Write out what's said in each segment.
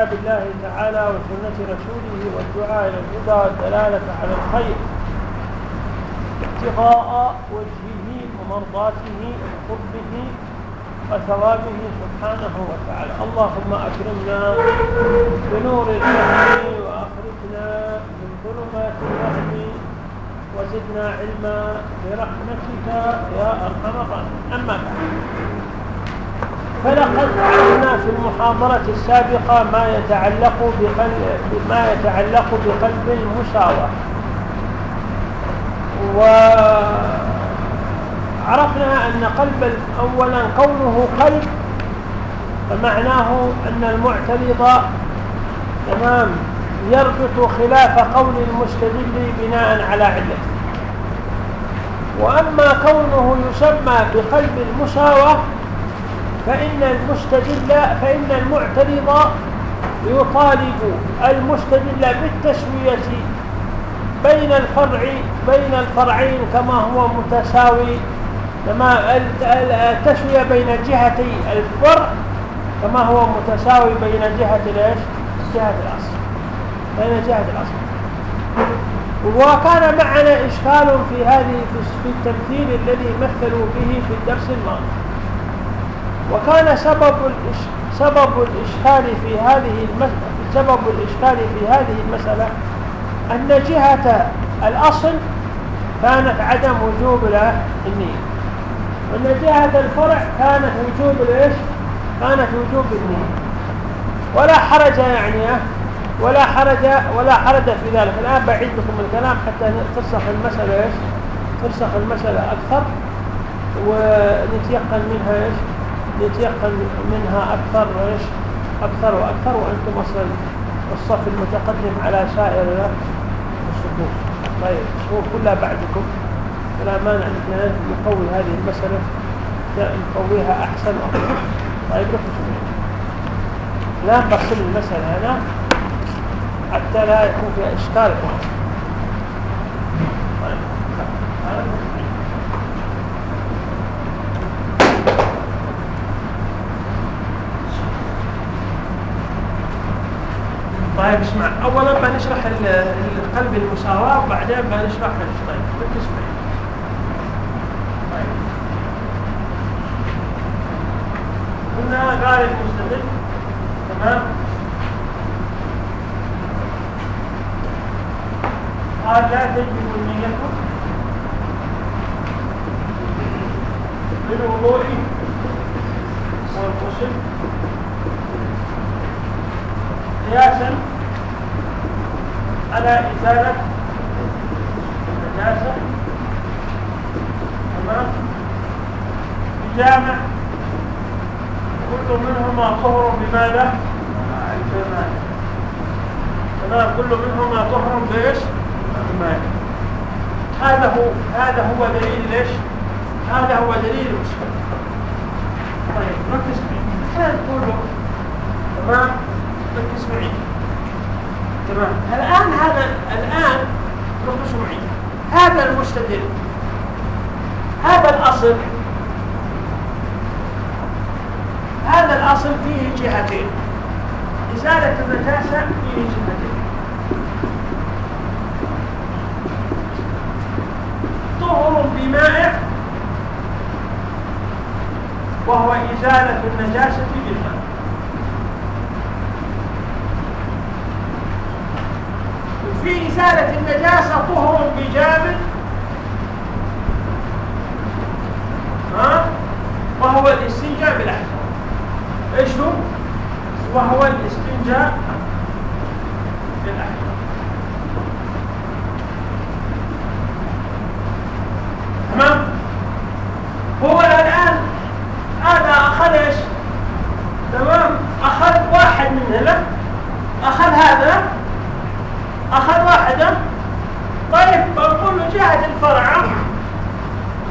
كتاب الله تعالى وسنة رسوله والدعاء إلى الهدى والدلالة على الخير ابتغاء وجهه ومرضاته وقربه وثوابه سبحانه وتعالى. اللهم أكرمنا بنور الفهم وأخرجنا من ظلمات الوهم وزدنا علما برحمتك يا أرحم الراحمين. أما بعد فلقد عرفنا في المحاضرة السابقة ما يتعلق بقلب ما يتعلق بقلب المساواة وعرفنا أن قلب أولا قوله قلب فمعناه أن المعترض تمام يربط خلاف قول المستدل بناء على علته وأما كونه يسمى بقلب المساواة فإن المستدل فإن المعترض يطالب المستدل بالتسوية بين الفرع بين الفرعين كما هو متساوي كما التسوية بين جهتي الفرع كما هو متساوي بين جهة الايش؟ جهة الأصل. بين جهة الأصل. وكان معنا إشكال في هذه في التمثيل الذي مثلوا به في الدرس الماضي. وكان سبب سبب الإشكال في هذه المسألة سبب الإشكال في هذه المسألة أن جهة الأصل كانت عدم وجوب النية وأن جهة الفرع كانت وجوب الإيش؟ كانت وجوب النية ولا حرج يعني ولا حرج ولا حرج في ذلك الآن بعيد لكم الكلام حتى ترسخ المسألة إيش؟ ترسخ المسألة أكثر ونتيقن منها إيش؟ يتيقن منها أكثر وإيش أكثر وأكثر وأنتم أصلا الصف المتقدم على سائر الصفوف طيب الصفوف كلها بعدكم. فلا مانع أن نقوي هذه المسألة. نقويها أحسن وأفضل طيب ركزوا لا نقسم المسألة هنا حتى لا يكون فيها إشكال طيب طيب اسمع اولا بنشرح القلب المساواة وبعدين بنشرح طيب بتسمع طيب. قلنا قال المستدل تمام؟ قال لا تجب النية بالوضوء والغسل قياسا على إزالة النجاسة تمام. بجامع. كل منهما طهر بماذا؟ تمام. كل منهما طهر بإيش؟ بماذا؟ هذا هو هذا هو دليل ليش؟ هذا هو دليل المشكلة طيب ركز معي. تقولوا تمام. ركز معي. تمام. الآن هذا الآن ركزوا معي هذا المستدل. هذا الأصل. هذا الأصل فيه جهتين. إزالة النجاسة فيه جهتين. طهر بماء وهو إزالة النجاسة بالماء. في إزالة النجاسة طهر بجامد ها؟ وهو الاستنجاء بالأحجار إيش هو؟ وهو الاستنجاء بالأحجار تمام هو الآن هذا أخذ إيش؟ تمام أخذ واحد من هنا أخذ هذا أخذ واحدة طيب بنقول له جهة الفرع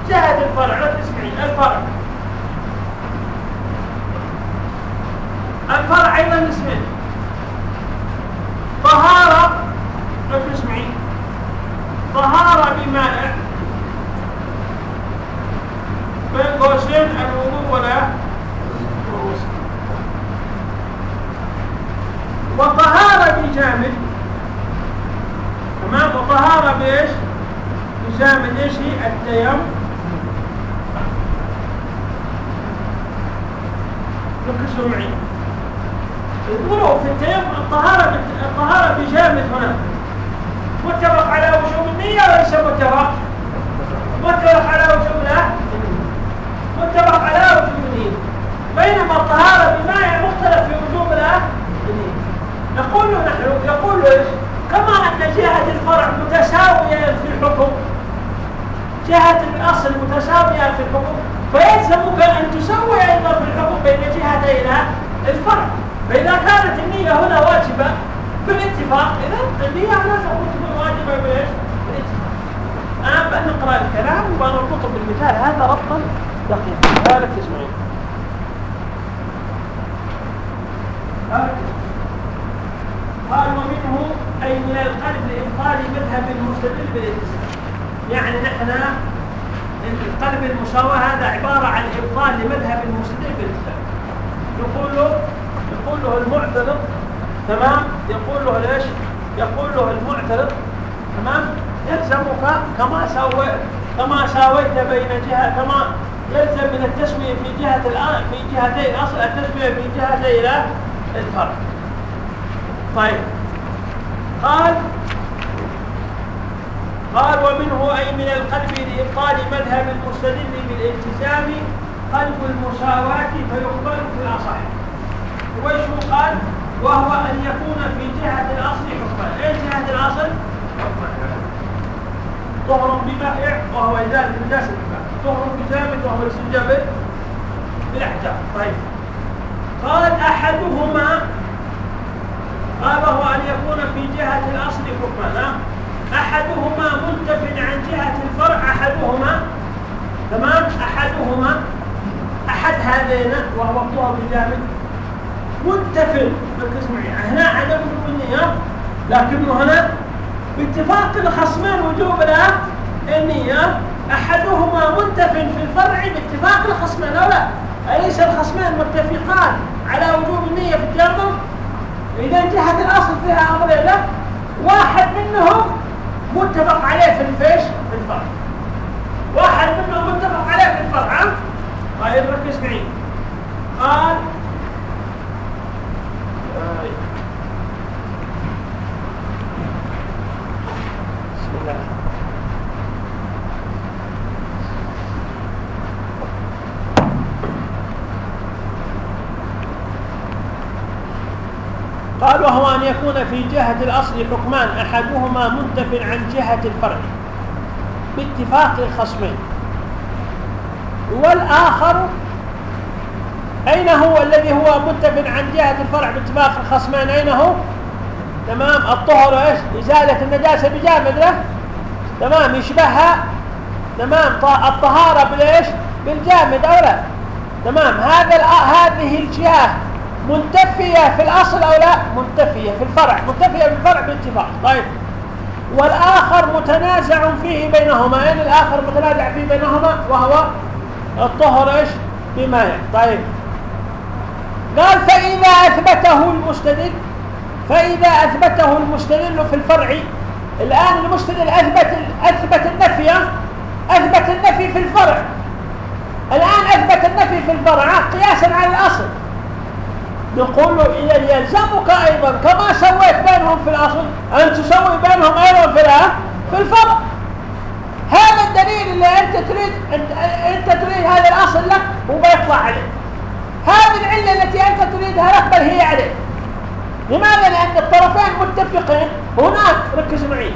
جهة الفرع لا تسمعين الفرع الفرع أيضا اسمين طهارة لا تسمعين طهارة بماء بين قوسين الوضوء ولا بجامد تمام وطهارة بايش بجامد إيش هي التيمم ركزوا معي يقولوا في التيمم الطهارة الطهارة بجامد هنا متفق على وجوب النية وليس متفق متفق على وجوب لا متفق على وجوب النية بينما الطهارة بماء مختلف في وجوب لا نقول له نحن يقول له إيش كما ان جهة الفرع متساوية في الحكم جهة الأصل متساوية في الحكم فيلزمك أن تسوي أيضا في الحكم بين جهتي الفرع فإذا كانت النية واجبة بالاتفاق إذا النية لا تكون واجبة بإيش؟ الآن بنقرأ الكلام وبنربطه بالمثال هذا ربطا دقيقا. هذا تسمعين قال ومنه أي من القلب لإبطال مذهب المستدل بالاتساع يعني نحن القلب المساواة هذا عبارة عن إبطال لمذهب المستدل بالاتساع يقول له يقول له المعترض تمام؟ يقول له ليش؟ يقول له المعترض تمام؟ يلزمك كما سويت كما ساويت بين جهة كما يلزم من التسوية في جهة الآن في جهتي الأصل التسوية في جهتي الفرق طيب. قال قال ومنه أي من القلب لإبطال مذهب المستدل بالالتزام قلب المساواة فيقبل في الأصح. وشو قال؟ وهو أن يكون في جهة الأصل حكما. أي جهة الأصل؟ طهر بمائع وهو إزالة النجاسة طهر بجامد وهو الاستنجاب بالأحجار طيب. قال أحدهما قال وهو أن يكون في جهة الأصل حكما. أحدهما منتف عن جهة الفرع أحدهما تمام؟ أحدهما أحد هذين وهو الطهر بجامد متفق. ركز معي هنا عدم وجوب النية لكنه هنا باتفاق الخصمين وجوب النية. أحدهما منتف في الفرع باتفاق الخصمين أو لا. أليس الخصمين متفقان على وجوب النية في التيمم إذا جهة الأصل فيها أمرين لا. واحد منهم متفق عليه في الفيش في الفرع. واحد منهم متفق عليه في الفرع. طيب ركز معي. قال قال وهو أن يكون في جهة الأصل حكمان أحدهما منتف عن جهة الفرع باتفاق الخصمين. والآخر أين هو الذي هو منتف عن جهة الفرع باتفاق الخصمين؟ أين هو؟ تمام. الطهر إيش؟ إزالة النجاسة بجامد له. تمام. يشبهها. تمام. الطهارة بالإيش؟ بالجامد أو لا؟ تمام. هذا هذه الجهة منتفية في الأصل أو لا؟ منتفية في الفرع. منتفية في الفرع باتفاق. طيب. والآخر متنازع فيه بينهما. أين الآخر متنازع فيه بينهما؟ وهو الطهر إيش؟ بماء طيب. قال فإذا أثبته المستدل فإذا أثبته المستدل في الفرع الآن المستدل أثبت أثبت النفي أثبت النفي في الفرع. الآن أثبت النفي في الفرع قياسا على الأصل. نقول له إذا يلزمك أيضا كما سويت بينهم في الأصل أن تسوي بينهم أيضا في في الفرق هذا الدليل اللي أنت تريد أنت تريد هذا الأصل لك وبيطلع عليه هذه العلة التي أنت تريدها لك بل هي عليه لماذا؟ لأن الطرفين متفقين. هناك ركز معي.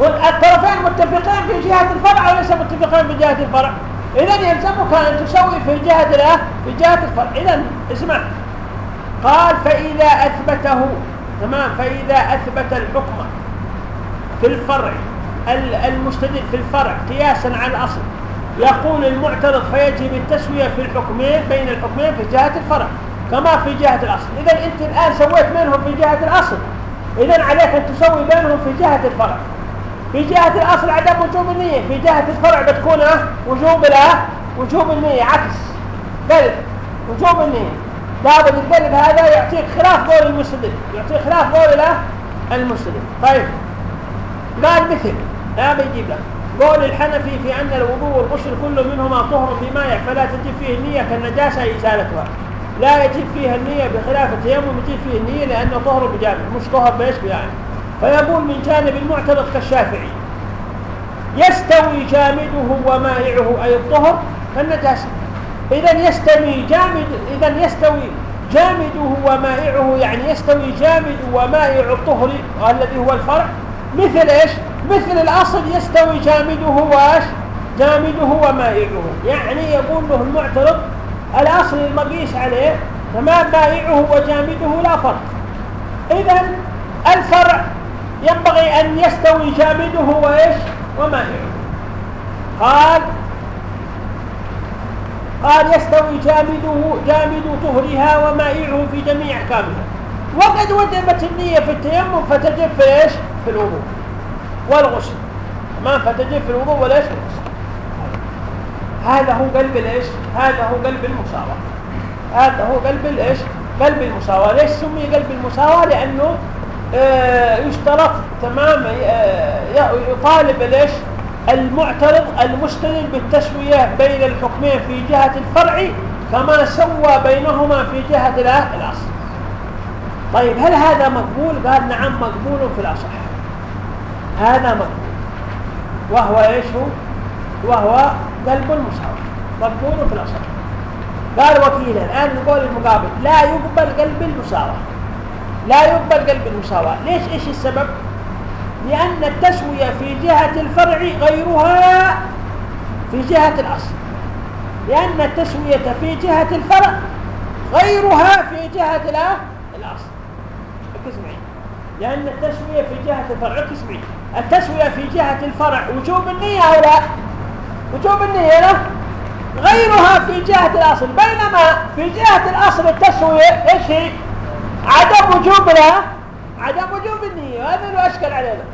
الطرفين متفقين في جهة الفرع وليس متفقين في جهة الفرع. إذا يلزمك أن تسوي في جهة في جهة الفرع. إذا اسمع قال فإذا أثبته تمام؟ فإذا أثبت الحكم في الفرع المستدل في الفرع قياسا على الأصل يقول المعترض فيجب التسوية في الحكمين بين الحكمين في جهة الفرع كما في جهة الأصل. إذا أنت الآن سويت بينهم في جهة الأصل. إذا عليك أن تسوي بينهم في جهة الفرع. في جهة الأصل عدم وجوب النية في جهة الفرع بتكون وجوب لا وجوب النية عكس. قلب وجوب النية. لابد القلب هذا يعطيك خلاف قول المستدل يعطيك خلاف قول له المسلم. طيب قال مثل لا بيجيب لك. قول الحنفي في أن الوضوء والغسل كل منهما طهر بماء فلا تجب فيه النية كالنجاسة إزالتها لا يجب فيها النية بخلاف التيمم يجب فيه النية لأنه طهر بجانب مش طهر بإيش يعني. فيقول من جانب المعترض كالشافعي يستوي جامده ومائعه أي الطهر كالنجاسة. إذا يستوي جامد إذا يستوي جامده ومائعه يعني يستوي جامد ومائع الطهر الذي هو الفرع. مثل إيش؟ مثل الأصل يستوي جامده وإيش؟ جامده ومائعه. يعني يقول له المعترض الأصل المقيس عليه تمام مائعه وجامده لا فرق. اذا الفرع ينبغي أن يستوي جامده وإيش؟ ومائعه. قال قال يستوي جامده جامد طهرها ومائعه في جميع أحكامها. وقد وجبت النية في التيمم فتجب في إيش؟ في الوضوء والغسل. تمام فتجب في الوضوء والايش هذا هو قلب الإيش؟ هذا هو قلب المساواة. هذا هو قلب الإيش؟ قلب المساواة. ليش سمي قلب المساواة؟ لأنه آه يشترط تمام آه يطالب الإيش؟ المعترض المستند بالتسوية بين الحكمين في جهة الفرع كما سوى بينهما في جهة الأصل. طيب هل هذا مقبول؟ قال نعم مقبول في الأصح. هذا مقبول. وهو إيش هو؟ وهو قلب المساواة مقبول في الأصح. قال وكيلا الآن نقول المقابل. لا يقبل قلب المساواة. لا يقبل قلب المساواة. ليش؟ إيش السبب؟ لأن التسوية في جهة الفرع غيرها في جهة الأصل. لأن التسوية في جهة الفرع غيرها في جهة الأصل. ركز معي لأن التسوية في جهة الفرع ركز معي التسوية في جهة الفرع وجوب النية أو لا؟ وجوب النية لا. غيرها في جهة الأصل. بينما في جهة الأصل التسوية إيش هي؟ عدم وجوب لا. عدم وجوب النية. هذا اللي أشكل علينا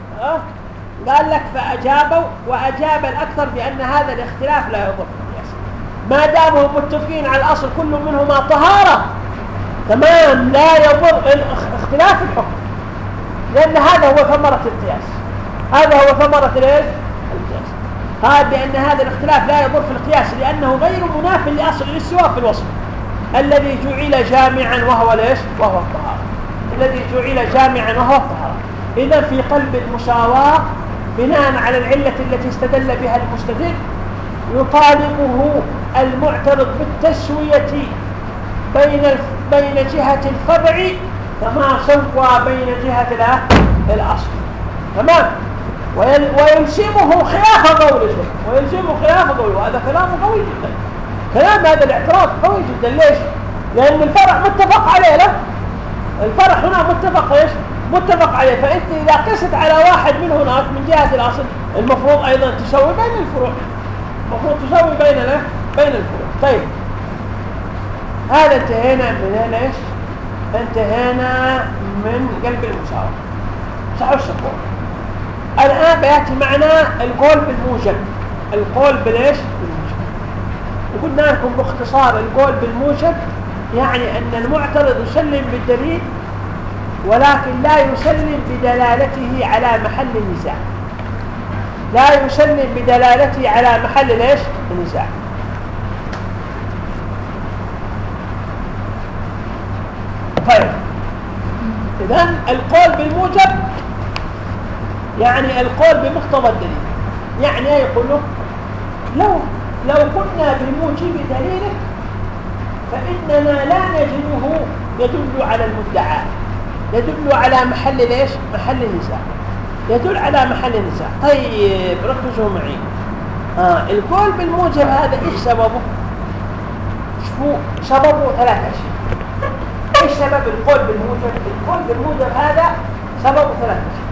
قال لك فأجابوا وأجاب الأكثر بأن هذا الاختلاف لا يضر. ما داموا متفقين على الأصل كل منهما طهارة تمام لا يضر اختلاف الحكم. لأن هذا هو ثمرة القياس. هذا هو ثمرة الإيش؟ القياس. هذا بأن هذا الاختلاف لا يضر في القياس لأنه غير مناف لأصل الاستواء في الوصف. الذي جعل جامعا وهو ليش؟ وهو الطهارة. الذي جعل جامعا وهو الطهارة. إذا في قلب المساواة بناء على العلة التي استدل بها المستدل يطالبه المعترض بالتسوية بين بين جهة الفرع كما سوى بين جهة الأصل. تمام؟ ويلزمه خلاف قوله ويلزمه خلاف قوله هذا كلام قوي جدا. كلام هذا الاعتراض قوي جدا. ليش؟ لأن الفرع متفق عليه له الفرع هنا متفق إيش متفق عليه. فإنت إذا قست على واحد من هناك من جهة الأصل المفروض أيضا تسوي بين الفروع. المفروض تسوي بين له بين الفروع. طيب. هذا انتهينا من إيش انتهينا من قلب المساواة. صح الشكور الآن بيأتي معنا القول بالموجب. القول بالايش بالموجب. وقلنا لكم باختصار القول بالموجب يعني أن المعترض يسلم بالدليل ولكن لا يسلم بدلالته على محل النزاع. لا يسلم بدلالته على محل ليش؟ النزاع. طيب. إذا القول بالموجب يعني القول بمقتضى الدليل. يعني يقول له لو لو قلنا بموجب دليلك فإننا لا نجده يدل على المدعى. يدل على محل ليش؟ محل النزاع يدل على محل النزاع طيب ركزوا معي. آه القول بالموجب هذا إيش سببه؟ شوفوا سببه ثلاثة أشياء. إيش سبب القول بالموجب؟ القول بالموجب هذا سببه ثلاثة أشياء.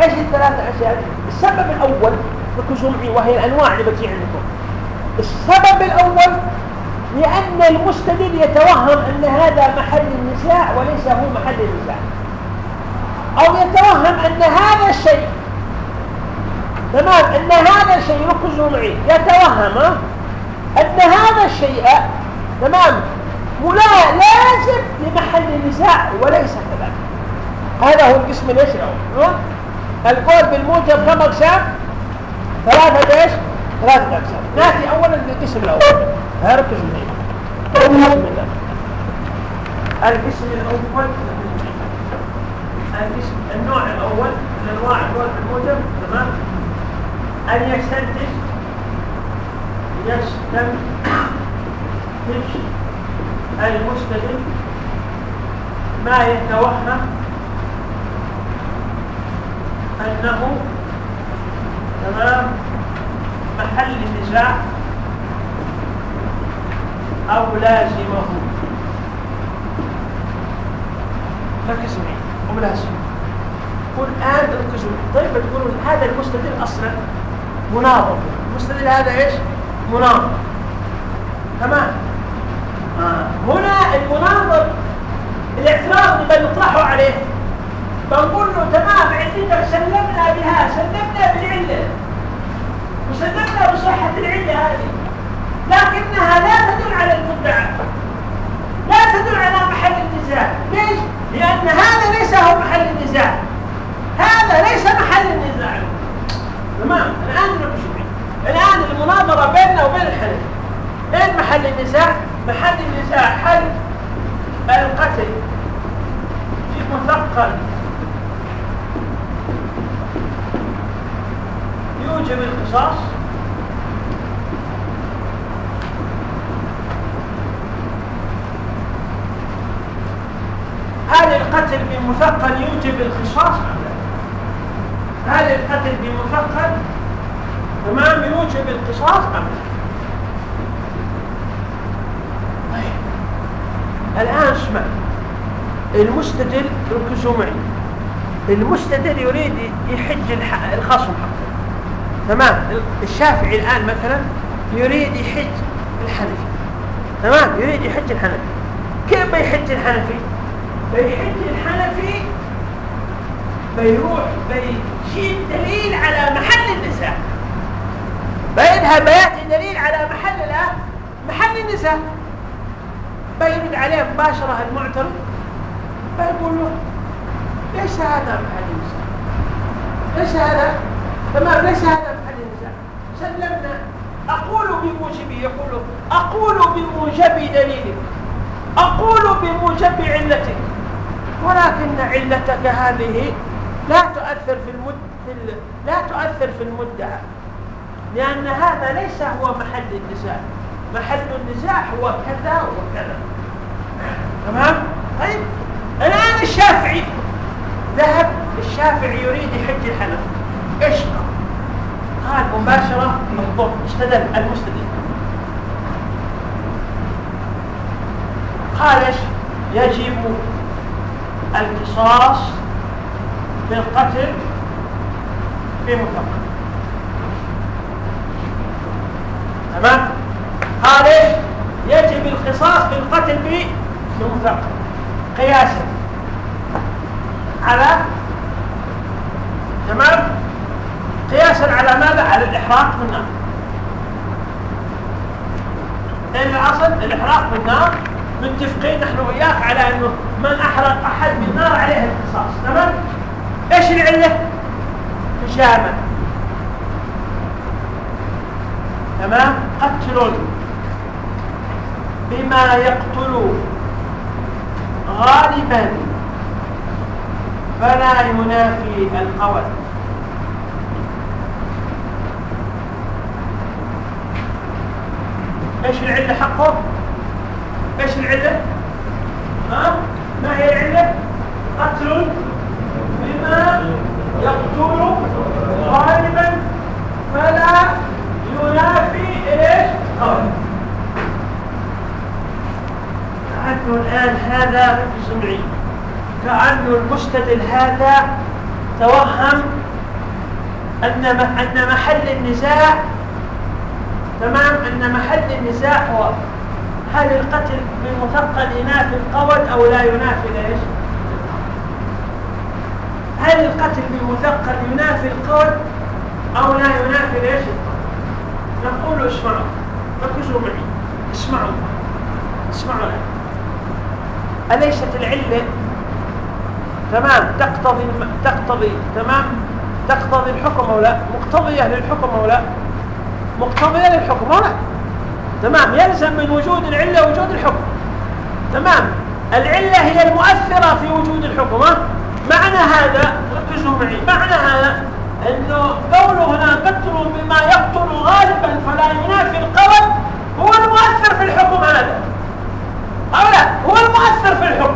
إيش الثلاثة أشياء؟ السبب الأول ركزوا معي وهي الأنواع اللي بتجي عندكم. السبب الأول لأن المستدل يتوهم أن هذا محل النزاع وليس هو محل النزاع. أو يتوهم أن هذا الشيء تمام؟ أن هذا الشيء ركزوا معي. يتوهم أن هذا الشيء تمام؟ ولا لازم لمحل النزاع وليس كذلك. هذا هو القسم الأول القول بالموجب كم أقسام؟ ثلاثة إيش؟ ثلاثة أقسام. نأتي اولا للقسم الأول. ركزوا معي. القسم الأول القسم النوع الأول من انواع القول بالموجب تمام؟ أن يستنتج يستنتج المستدل ما يتوهم أنه تمام؟ محل النزاع أو لازمه. ركز معي أو لازمه قل الآن ركزوا طيب تقولون هذا المستدل أصلا مناظر المستدل هذا إيش؟ مناظر تمام؟ آه. هنا المناظر الاعتراض اللي بنطرحه عليه. بنقول له تمام عندنا سلمنا بها سلمنا بالعلة. وسلمنا بصحة العلة هذه. لكنها لا تدل على المدعى لا تدل على محل النزاع. ليش؟ لأن هذا ليس هو محل النزاع. هذا ليس محل النزاع. تمام؟ الآن نمشي الآن المناظرة بيننا وبين الحنفي اين محل النزاع محل النزاع هل القتل في مثقل. يوجب القصاص هل القتل بمثقل يوجب القصاص هل القتل بمثقل تمام يوجب القصاص أم طيب. الآن اسمع. المستدل ركزوا معي. المستدل يريد يحج الخصم حقه. تمام. الشافعي الآن مثلا يريد يحج الحنفي. تمام. يريد يحج الحنفي. كيف بيحج الحنفي؟ بيحج الحنفي بيروح بيجيب دليل على محل النساء. بيذهب بيأتي دليل على محل الان محل النساء. بيرد عليه مباشرة المعترض بيقول له ليس هذا محل النساء. ليس هذا؟ تمام ليس هذا سلمنا. أقول بموجبه يقول أقول بموجب دليلك. أقول بموجب علتك. ولكن علتك هذه لا تؤثر في المد لا تؤثر في المدعى. لأن هذا ليس هو محل النزاع. محل النزاع هو كذا وكذا. تمام؟ طيب. الآن الشافعي. ذهب الشافعي يريد يحج الحنف إيش؟ قال مباشرة بالضبط اشتدل المستدل. قال إيش؟ يجب القصاص بالقتل بمطلق تمام؟ قال إيش يجب القصاص بالقتل بمطلق قياسا. على؟ تمام؟ قياسا على ماذا؟ على الإحراق بالنار. لأن الأصل الإحراق بالنار متفقين نحن وياك على أنه من أحرق أحد بالنار عليه القصاص تمام؟ إيش العله هشاما تمام؟ قتل بما يقتل غالبا فلا ينافي القول إيش العله حقه؟ إيش العلة؟ ها؟ ما هي العلة؟ قتل بما يقتل غالبا فلا ينافي إيش قول كأنه الآن هذا سمعي. كأنه المستدل هذا توهم أن أن محل النزاع تمام؟ أن محل النزاع هو هل القتل بالمثقل ينافي القول أو لا ينافي ليش هل القتل بالمثقل ينافي القول أو لا ينافي ليش نقول اسمعوا ركزوا معي. اسمعوا. اسمعوا أليست العلة؟ تمام. تقتضي تقتضي تمام. تقتضي الحكم أو لا؟ مقتضية للحكم أو لا؟ مقتضية للحكم. أو لا تمام يلزم من وجود العلة وجود الحكم. تمام العلة هي المؤثرة في وجود الحكم معنى هذا ركزوا معي معنى هذا أنه قوله هنا قتل بما يقتل غالبا فلا ينافي القول هو المؤثر في الحكم هذا. أو لا هو المؤثر في الحكم.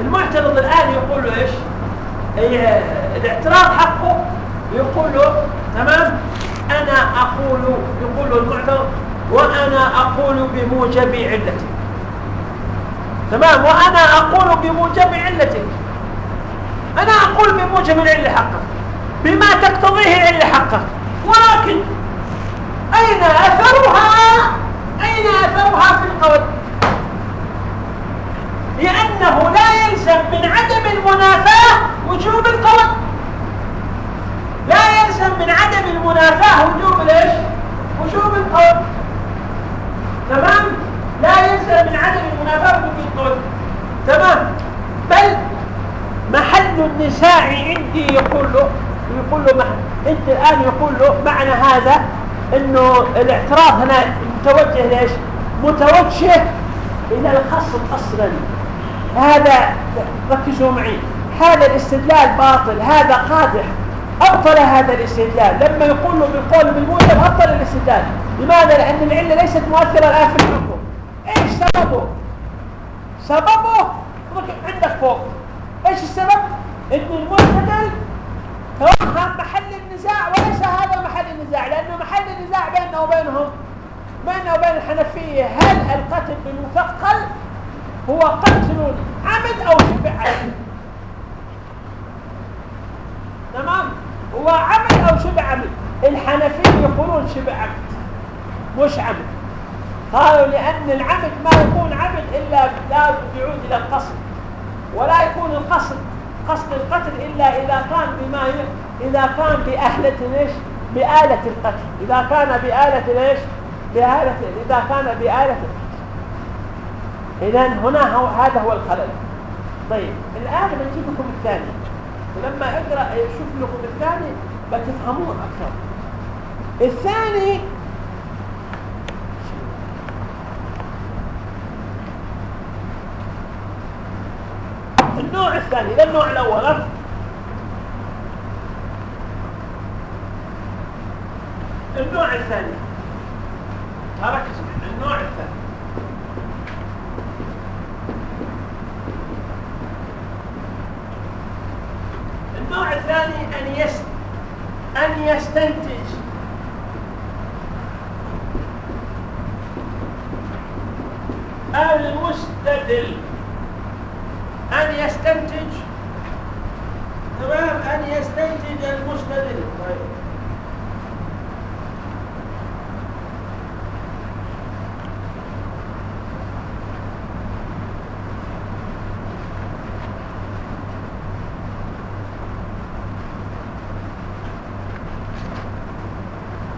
المعترض الآن يقول له إيش الاعتراض حقه يقول له تمام؟ أنا أقول يقول المعترض وأنا أقول بموجب علتي. تمام؟ وأنا أقول بموجب علتي. أنا أقول بموجب العلة حقا. بما تقتضيه العلة حقا. ولكن أين أثرها؟ أين أثرها في القول؟ لأنه لا يلزم من عدم المنافاة وجوب القول. يلزم من عدم المنافاة. وجوب الايش وجوب القول تمام؟ لا يلزم من عدم المنافاة وجوب القول تمام؟ بل محل النساء عندي يقول له يقول له انت الآن يقول له معنى هذا إنه الاعتراض هنا متوجه لايش متوجه إلى الخصم أصلا. هذا ركزوا معي. هذا الاستدلال باطل. هذا قادح. أبطل هذا الاستدلال. لما يقول له بالقول بالموجب أبطل الاستدلال. لماذا؟ لأن العله ليست مؤثرة الآن في الحكم. إيش سببه؟ سببه عندك فوق. إيش السبب؟ إن المعتدل توهم محل النزاع وليس هذا محل النزاع لأنه محل النزاع بيننا وبينهم بيننا وبين الحنفية هل القتل بالمثقل هو قتل عمد أو شبه عمد؟ تمام؟ هو عمد أو شبه عمد الحنفية يقولون شبه عمد مش عمد قالوا لأن العمد ما يكون عمد إلا لا يعود إلى القصد. ولا يكون القصد قصد القتل إلا إذا كان بما إذا كان بأهلة إيش؟ بآلة القتل. إذا كان بآلة إيش؟ بآلة إذا كان بآلة إذا هنا هو هذا هو الخلل. طيب الآن بنجيب لكم الثاني. ولما أقرأ أشوف لكم الثاني بتفهموه أكثر. الثاني النوع الثاني ده النوع الأول. النوع الثاني. ركز النوع الثاني. النوع الثاني أن يست أن يستنتج. المستدل أن يستنتج. تمام؟ أن يستنتج المستدل. طيب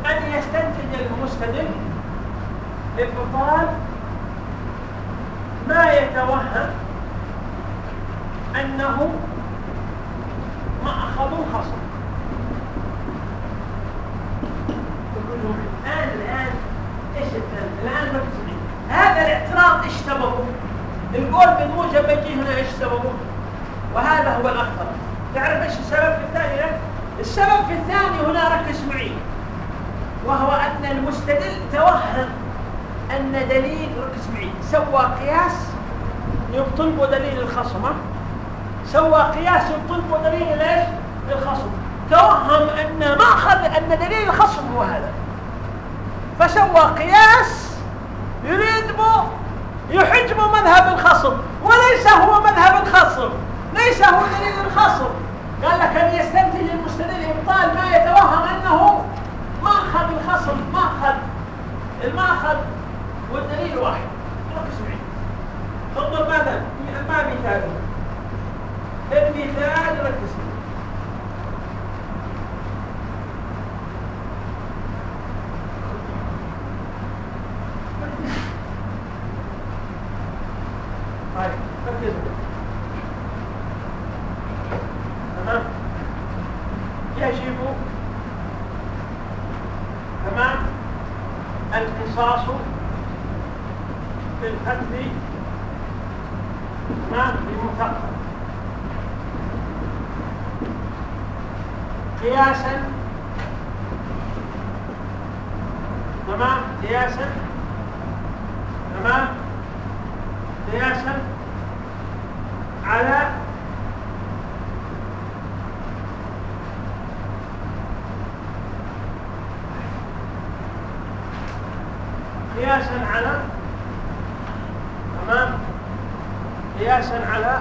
أن يستنتج المستدل للبطال ما يتوهم أنه ما أخذوا خصم الآن الآن إيش الآن؟ مركزين هذا الاعتراض إيش سببه؟ القول بالموجب يجي هنا إيش سببه؟ وهذا هو الأخطر. تعرف إيش السبب في الثاني؟ السبب في الثاني هنا ركز معي. وهو أن المستدل توهم أن دليل ركز معي سوى قياس يبطل دليل الخصم سوى قياس الطب ودليل ليش الخصم. توهم أن مأخذ أن دليل الخصم هو هذا. فسوى قياس يريد به يحجب مذهب الخصم وليس هو مذهب الخصم ليس هو دليل الخصم. قال لك أن يستنتج المستدل إبطال ما يتوهم أنه ماخذ الخصم ماخذ الماخذ والدليل واحد. ركز معي. انظر ماذا؟ ما مثال المثال ركز القتل تمام بمثقف قياسا تمام قياسا تمام قياسا على قياسا على تمام؟ قياسا على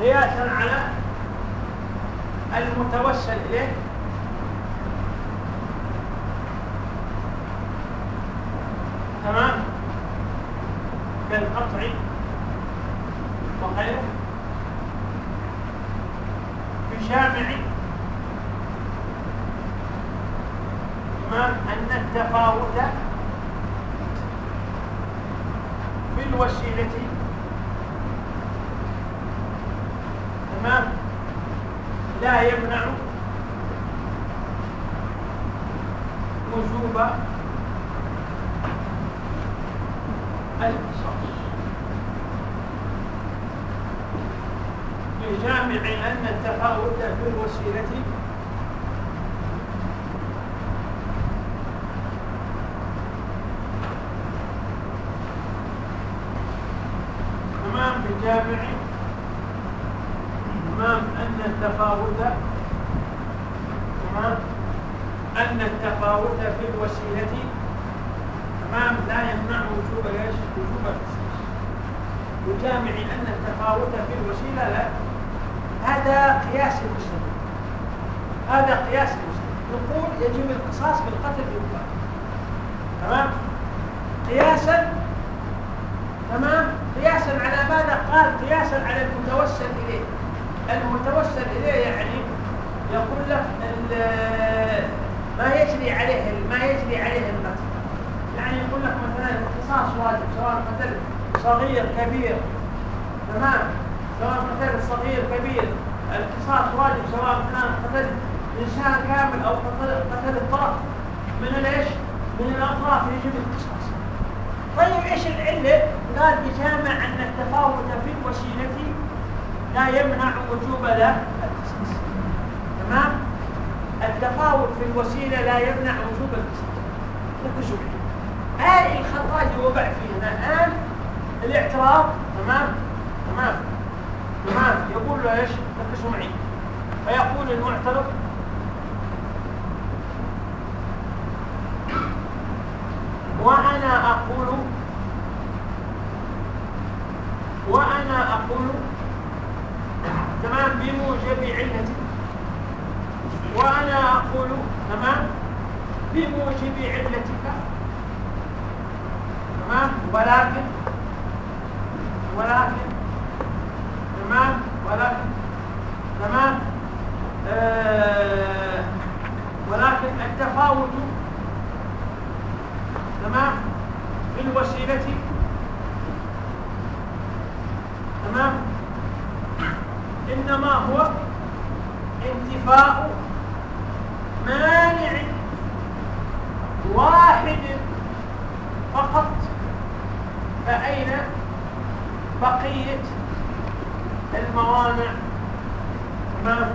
قياسا على المتوسل إليه تمام كالقطع وغيره بشامع تمام أن التفاوت في الوسيلة تمام لا يمنع وجوب القصاص بجامع أن التفاوت الوسيلة تمام بجامع تمام أن التفاوت. تمام أن التفاوت في الوسيلة. تمام لا يمنع وجوب إيش؟ وجوب القصاص وجامع أن التفاوت في الوسيلة لا. هذا قياس المسلم هذا قياس المسلم نقول يجب القصاص بالقتل بالقتل. تمام؟ قياسا تمام؟ قياسا على ماذا قال؟ قياسا على المتوسل إليه. المتوسل إليه يعني يقول لك ما يجري عليه ما يجري عليه القتل. يعني يقول لك مثلا القصاص واجب سواء قتل صغير كبير. تمام؟ سواء قتل صغير كبير. القصاص واجب سواء كان قتل انسان كامل أو قتل الطرف من الايش؟ من الأطراف يجب طيب إيش العلة؟ قال بجامع أن التفاوت في الوسيلة لا يمنع وجوب له. تمام؟ التفاوت في الوسيلة لا يمنع وجوب ركزوا هذه الخطاج وقع فيه الآن الاعتراض. تمام؟ تمام؟ تمام؟ يقول له إيش؟ ركزوا معي. فيقول المعترض وأنا أقول وأنا أقول تمام بموجب علته وأنا أقول تمام بموجب علتك. تمام ولكن ولكن تمام ولكن تمام آه ولكن التفاوت تمام في الوسيلة تمام؟ إنما هو انتفاء مانع واحد فقط. فأين بقية الموانع؟ تمام؟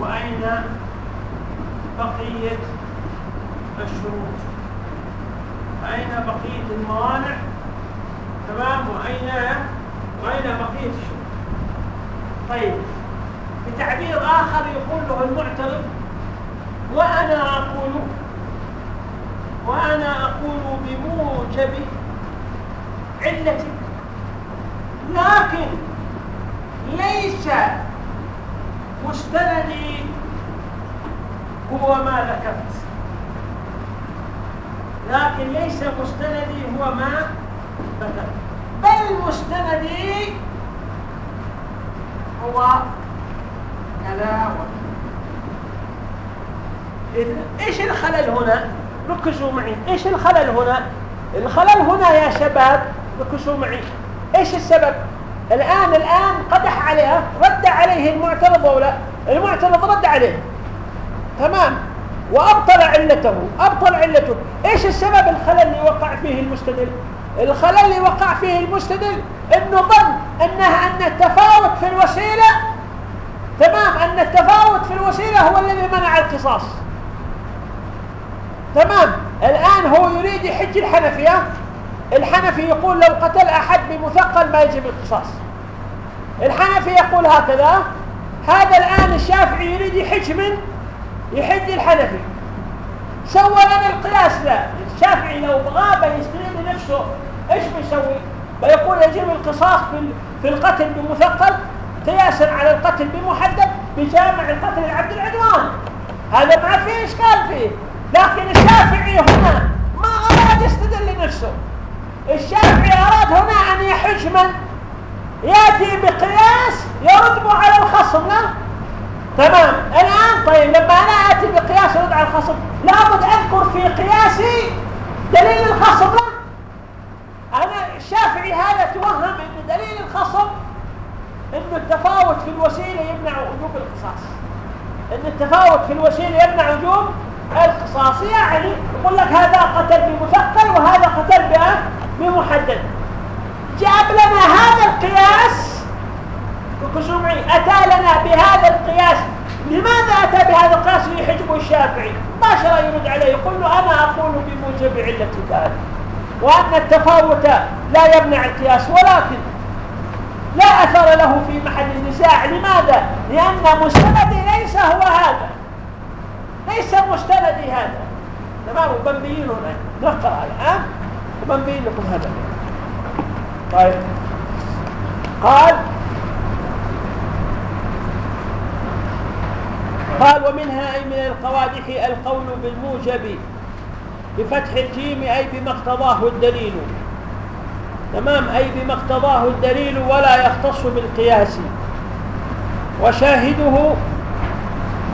وأين بقية الشروط؟ أين بقية الموانع؟ تمام؟ وأين وأين بقية الشروط طيب. بتعبير آخر يقول له المعترض وأنا أقول وأنا أقول بموجب علتي. لكن ليس مستندي هو ما ذكرت. لكن ليس مستندي هو ما بل مستندي هو كذا إذن إيش الخلل هنا؟ ركزوا معي. إيش الخلل هنا؟ الخلل هنا يا شباب ركزوا معي. إيش السبب؟ الآن الآن قدح عليها رد عليه المعترض أو لا؟ المعترض رد عليه. تمام. وأبطل علته أبطل علته. إيش السبب؟ الخلل اللي وقع فيه المستدل. الخلل اللي وقع فيه المستدل إنه ظن أنها أن التفاوت في الوسيلة تمام؟ أن التفاوت في الوسيلة هو الذي منع القصاص. تمام؟ الآن هو يريد يحج الحنفية. الحنفي يقول لو قتل أحد بمثقل ما يجب القصاص. الحنفي يقول هكذا. هذا الآن الشافعي يريد يحج من؟ يحج الحنفي. سوى لنا القياس لا. الشافعي لو غاب يستريد لنفسه إيش بيسوي؟ بيقول يجب القصاص في القتل بمثقل قياسا على القتل بمحدد بجامع القتل العبد العدوان. هذا ما فيه إشكال فيه. لكن الشافعي هنا ما أراد يستدل لنفسه. الشافعي أراد هنا أن يحج من؟ يأتي بقياس يرد على الخصم لا؟ تمام. الآن طيب لما أنا آتي بقياس على الخصم لابد أذكر في قياسي دليل الخصم. لا أنا الشافعي هذا توهم إن دليل الخصم انه التفاوت في الوسيلة يمنع وجوب القصاص. إن التفاوت في الوسيلة يمنع وجوب القصاص. يعني يقول لك هذا قتل بمثقل وهذا قتل بمحدد. جاب لنا هذا القياس معي أتى لنا بهذا القياس. لماذا أتى بهذا القياس؟ ليحجبه الشافعي. مباشره يرد عليه. يقول له أنا أقول بموجب علة ذلك وأن التفاوت لا يمنع القياس ولكن لا أثر له في محل النزاع. لماذا؟ لأن مستندي ليس هو هذا. ليس مستندي هذا. تمام؟ وبنبين هنا. نقرأ الآن وبنبين لكم هذا. طيب. قال قال ومنها أي من القوادح القول بالموجب بفتح الجيم أي بما اقتضاه الدليل. تمام؟ أي بما اقتضاه الدليل ولا يختص بالقياس. وشاهده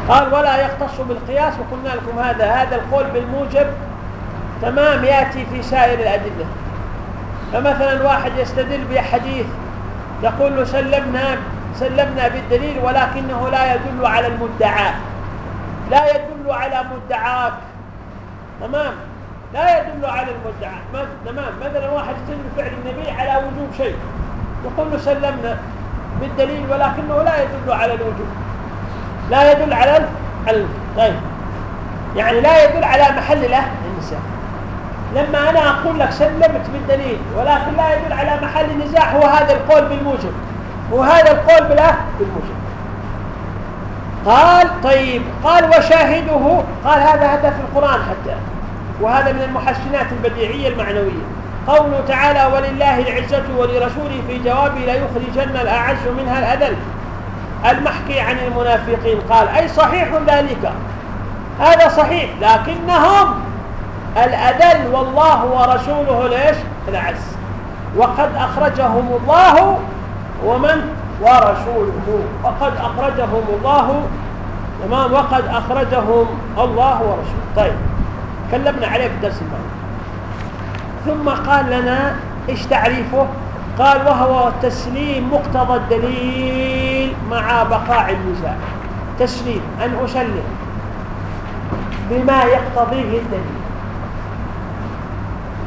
قال ولا يختص بالقياس. وقلنا لكم هذا هذا القول بالموجب تمام يأتي في سائر الأدلة. فمثلا واحد يستدل بحديث يقول سلمنا سلمنا بالدليل ولكنه لا يدل على المدعى لا يدل على مدعاك. تمام؟ لا يدل على المدعى تمام؟ مثلا واحد يستدل فعل النبي على وجوب شيء. يقول له سلمنا بالدليل ولكنه لا يدل على الوجوب. لا يدل على ال... طيب. يعني لا يدل على محل له النساء. لما أنا أقول لك سلمت بالدليل ولكن لا يدل على محل النزاع هو هذا القول بالموجب. وهذا القول بلا بالموجب قال طيب قال وشاهده قال هذا هدف القرآن حتى. وهذا من المحسنات البديعية المعنوية. قوله تعالى ولله العزة ولرسوله في جوابه ليخرجن الأعز منها الأذل. المحكي عن المنافقين قال أي صحيح ذلك؟ هذا صحيح لكنهم الأذل والله ورسوله ليش؟ العز وقد أخرجهم الله ومن ورسوله. وقد أخرجهم الله. تمام. وقد أخرجهم الله ورسوله. طيب. تكلمنا عليه في الدرس الماضي. ثم قال لنا إيش تعريفه؟ قال وهو تسليم مقتضى الدليل مع بقاء النزاع تسليم. أن أسلم بما يقتضيه الدليل.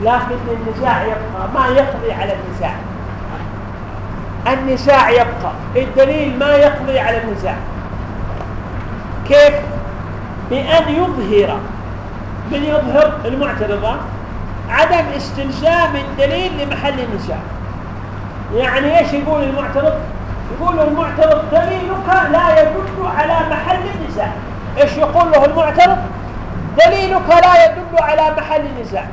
لكن النزاع يبقى. ما يقضي على النزاع النزاع يبقى. الدليل ما يقضي على النزاع. كيف؟ بأن يظهر من يظهر المعترضة عدم استلزام الدليل لمحل النزاع. يعني إيش يقول المعترض؟ يقول المعترض دليلك لا يدل على محل النزاع. إيش يقول له المعترض؟ دليلك لا يدل على محل النزاع.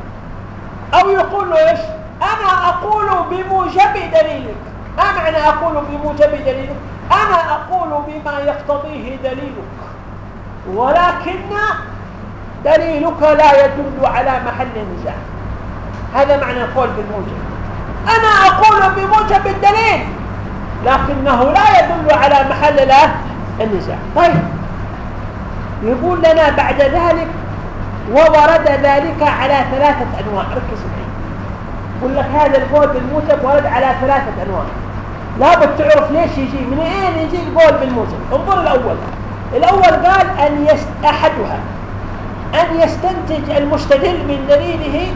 أو يقول له إيش؟ أنا أقول بموجب دليلك. ما معنى أقول بموجب دليلك؟ أنا أقول بما يقتضيه دليلك. ولكن دليلك لا يدل على محل النزاع هذا معنى القول بالموجب أنا أقول بموجب الدليل لكنه لا يدل على محل النزاع. طيب. يقول لنا بعد ذلك وورد ذلك على ثلاثة أنواع. ركز معي. يقول لك هذا القول بالموجب ورد على ثلاثة أنواع. لابد تعرف ليش يجي من اين يجي القول بالموجب انظر الأول. الأول قال أن يست... أحدها. أن يستنتج المستدل من دليله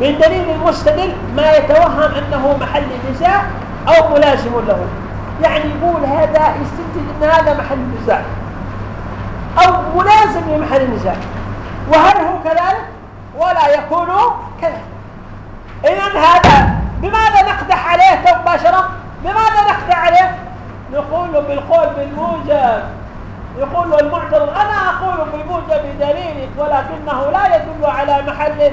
من دليل المستدل ما يتوهم أنه محل نزاع أو ملازم له. يعني يقول هذا يستنتج أن هذا محل نزاع أو ملازم لمحل النزاع وهل هو كذلك؟ ولا يكون كذلك. إذا هذا بماذا نقدح عليه مباشرة بماذا نقدح عليه؟ نقول بالقول بالموجب. يقول المعترض أنا أقول بموجب دليلك ولكنه لا يدل على محل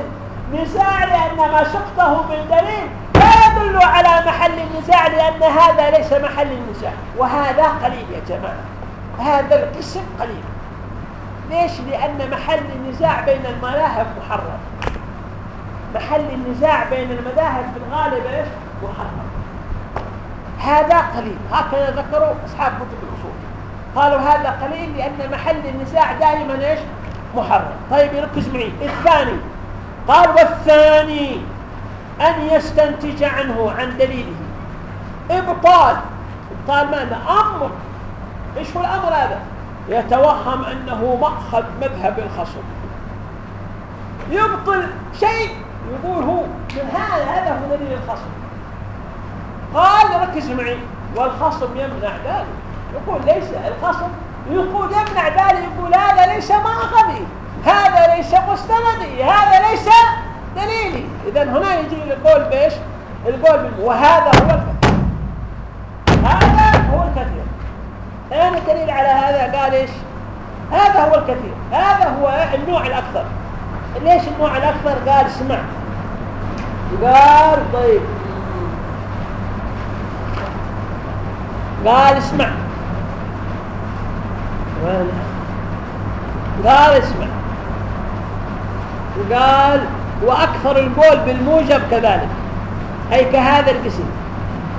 نزاع لأن ما سقطه من دليل لا يدل على محل النزاع لأن هذا ليس محل النزاع وهذا قليل يا جماعة. هذا القسم قليل. ليش؟ لأن محل النزاع بين المذاهب محرم. محل النزاع بين المذاهب في الغالب إيش؟ محرم. هذا قليل. هكذا ذكروا أصحاب كتب الأصول. قالوا هذا قليل لأن محل النزاع دائما إيش؟ محرم. طيب يركز معي. الثاني. قال والثاني أن يستنتج عنه عن دليله. إبطال. إبطال ماذا أمر. إيش هو الأمر هذا؟ يتوهم أنه مأخذ مذهب الخصم. يبطل شيء. يقول هو من هذا هذا هو دليل الخصم. قال ركز معي والخصم يمنع ذلك. يقول ليس الخصم يقول يمنع ذلك يقول هذا ليس مأخذي هذا ليس مستندي هذا ليس دليلي. اذا هنا يجي القول بإيش؟ القول وهذا هو الكثير. هذا هو الكثير. أين الدليل على هذا؟ قال إيش؟ هذا هو الكثير. هذا هو النوع الأكثر. ليش النوع الاكثر قال اسمع. قال طيب. قال اسمع. قال اسمع. وقال وأكثر القول بالموجب كذلك. أي كهذا القسم.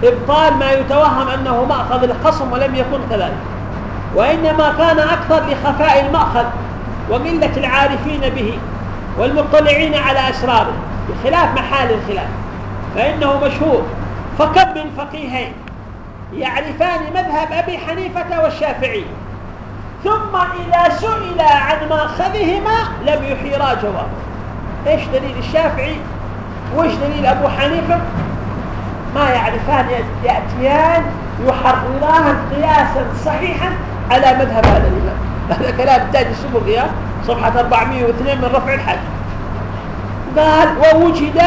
إبطال ما يتوهم أنه مأخذ الخصم ولم يكن كذلك. وإنما كان أكثر لخفاء المأخذ وقلة العارفين به. والمطلعين على أسراره بخلاف محال الخلاف فإنه مشهور. فكم من فقيهين يعرفان مذهب أبي حنيفة والشافعي ثم إذا سئل عن مأخذهما لم يحيرا جوابه. إيش دليل الشافعي؟ وإيش دليل أبو حنيفة؟ ما يعرفان يأتيان يحرران قياسا صحيحا على مذهب هذا الإمام. هذا كلام تاج السبقي صفحة 402 من رفع الحج. قال ووجد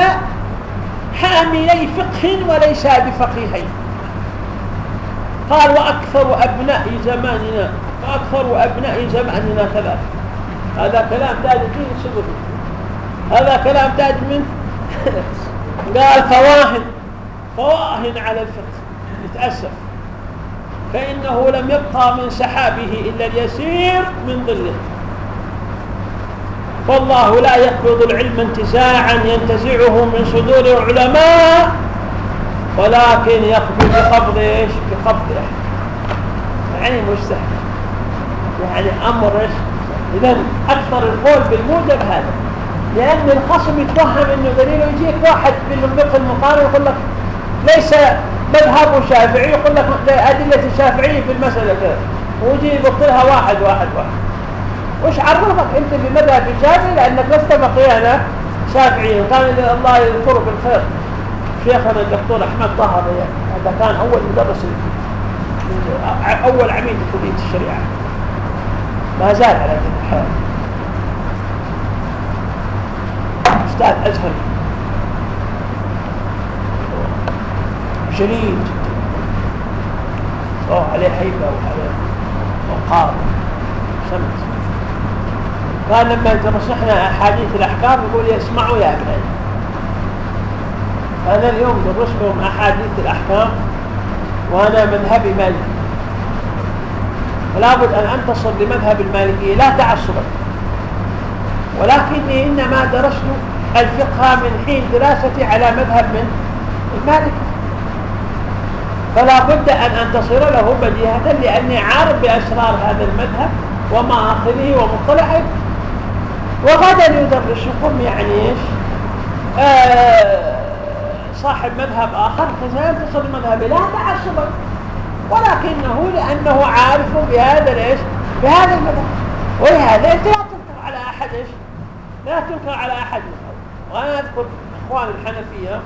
حاملي فقه وليس بفقيهين. قال وأكثر أبناء زماننا وأكثر أبناء زماننا كذلك هذا كلام تاج الدين السبقي هذا كلام تاج من؟ قال فواهن فواهن على الفقه. يتأسف فإنه لم يبقى من سحابه إلا اليسير من ظله. فالله لا يقبض العلم انتزاعا ينتزعه من صدور العلماء ولكن يقبض بقبض إيش؟ بقبض يعني مستحيل يعني أمر إيش؟ اذا أكثر القول بالموجب هذا. لأن الخصم يتوهم أنه دليله يجيك واحد بالفقه المقارن يقول لك ليس مذهب شافعي يقول لك أدلة الشافعية في المسألة كذا. ويجي يبطلها واحد واحد واحد. وش عرفك أنت بمذهب الشافعي؟ لأنك لست فقيهنا شافعي. وكان الله يذكره بالخير. شيخنا الدكتور أحمد طه هذا كان أول مدرس أول عميد كلية الشريعة. ما زال على ذلك الحال. أستاذ أزهري جليل صار عليه هيبة وعليه وقار سمت كان لما يدرس إحنا أحاديث الأحكام يقول يسمعوا يا أبنائي. أنا اليوم درستهم أحاديث الأحكام وأنا مذهبي مالكي. فلا بد أن أنتصر لمذهب المالكية لا تعصبا. ولكني إنما درست الفقه من حين دراستي على مذهب من؟ المالك فلا بد أن أنتصر له بديهة لأني عارف بأسرار هذا المذهب ومآخذه ومطلعه. وغدا يدرسكم يعني إيش؟ آه صاحب مذهب آخر فسينتصر مذهبي لا تعصبا ولكنه لأنه عارف بهذا إيش بهذا المذهب. ولهذا أنت لا تنكر على أحد إيش؟ لا تنكر على أحد. وأنا أذكر إخوان الحنفية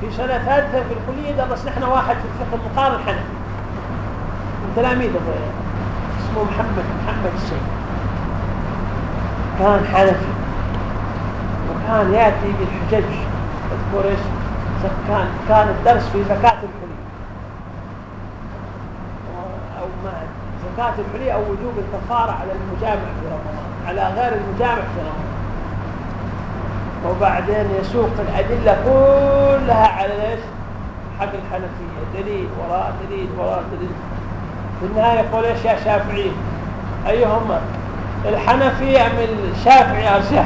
في سنة ثالثة في الكلية درس نحن واحد في الفقه المقارن الحنفي. من تلاميذه اسمه محمد محمد السيد. كان حنفي وكان يأتي بالحجج. أذكر إيش؟ كان كان الدرس في زكاة الحلي. أو ما زكاة الحلي أو وجوب الكفارة على المجامع في رمضان. على غير المجامع في رمضان. وبعدين يسوق الأدلة كلها على إيش؟ حق الحنفية. دليل وراء دليل وراء دليل. في النهاية يقول إيش يا شافعي؟ أيهما؟ الحنفي أم الشافعي أرجح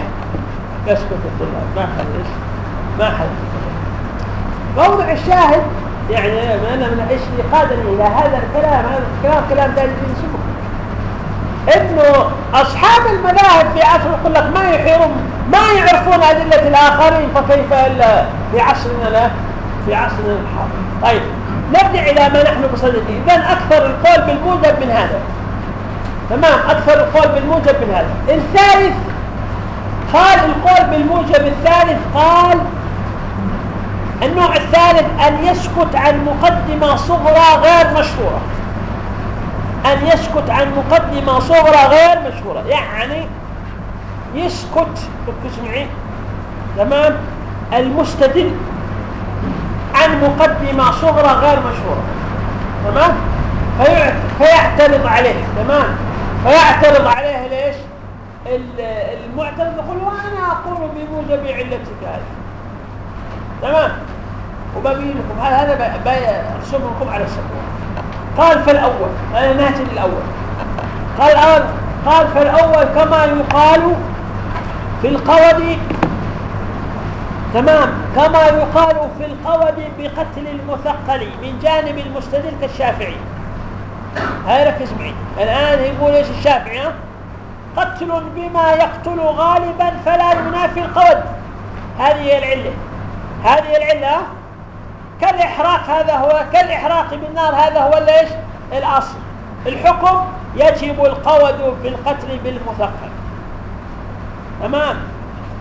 يسكت الطلاب. ما حد ما حد موضع الشاهد يعني أنا من إيش اللي قادني إلى هذا الكلام. هذا الكلام كلام داري الدين سبك. إنه أصحاب المذاهب في عصر يقول لك ما يحيرون ما يعرفون أدلة الآخرين فكيف إلا في عصرنا له في عصرنا الحاضر. طيب نرجع إلى ما نحن بصدده إذن أكثر القول بالموجب من هذا. تمام؟ أكثر القول بالموجب من هذا. الثالث قال القول بالموجب الثالث قال النوع الثالث أن يسكت عن مقدمة صغرى غير مشهورة. أن يسكت عن مقدمة صغرى غير مشهورة. يعني يسكت ركز معي تمام؟ المستدل عن مقدمة صغرى غير مشهورة. تمام؟ فيعترض عليه. تمام؟ فيعترض عليه ليش؟ المعترض يقول وأنا أقول بموجب علتك هذه. تمام؟ وببين لكم هذا برسم لكم على السبوع قال فالأول أنا ناتي للأول. قال قال فالأول كما يقال في القود تمام؟ كما يقال في القود بقتل المثقل من جانب المستدل كالشافعي. هاي ركز معي الآن يقول إيش الشافعي؟ قتل بما يقتل غالبا فلا ينافي القود. هذه هي العلة. هذه العلة كالإحراق هذا هو كالإحراق بالنار هذا هو ليش الأصل. الحكم يجب القود في القتل بالمثقل تمام؟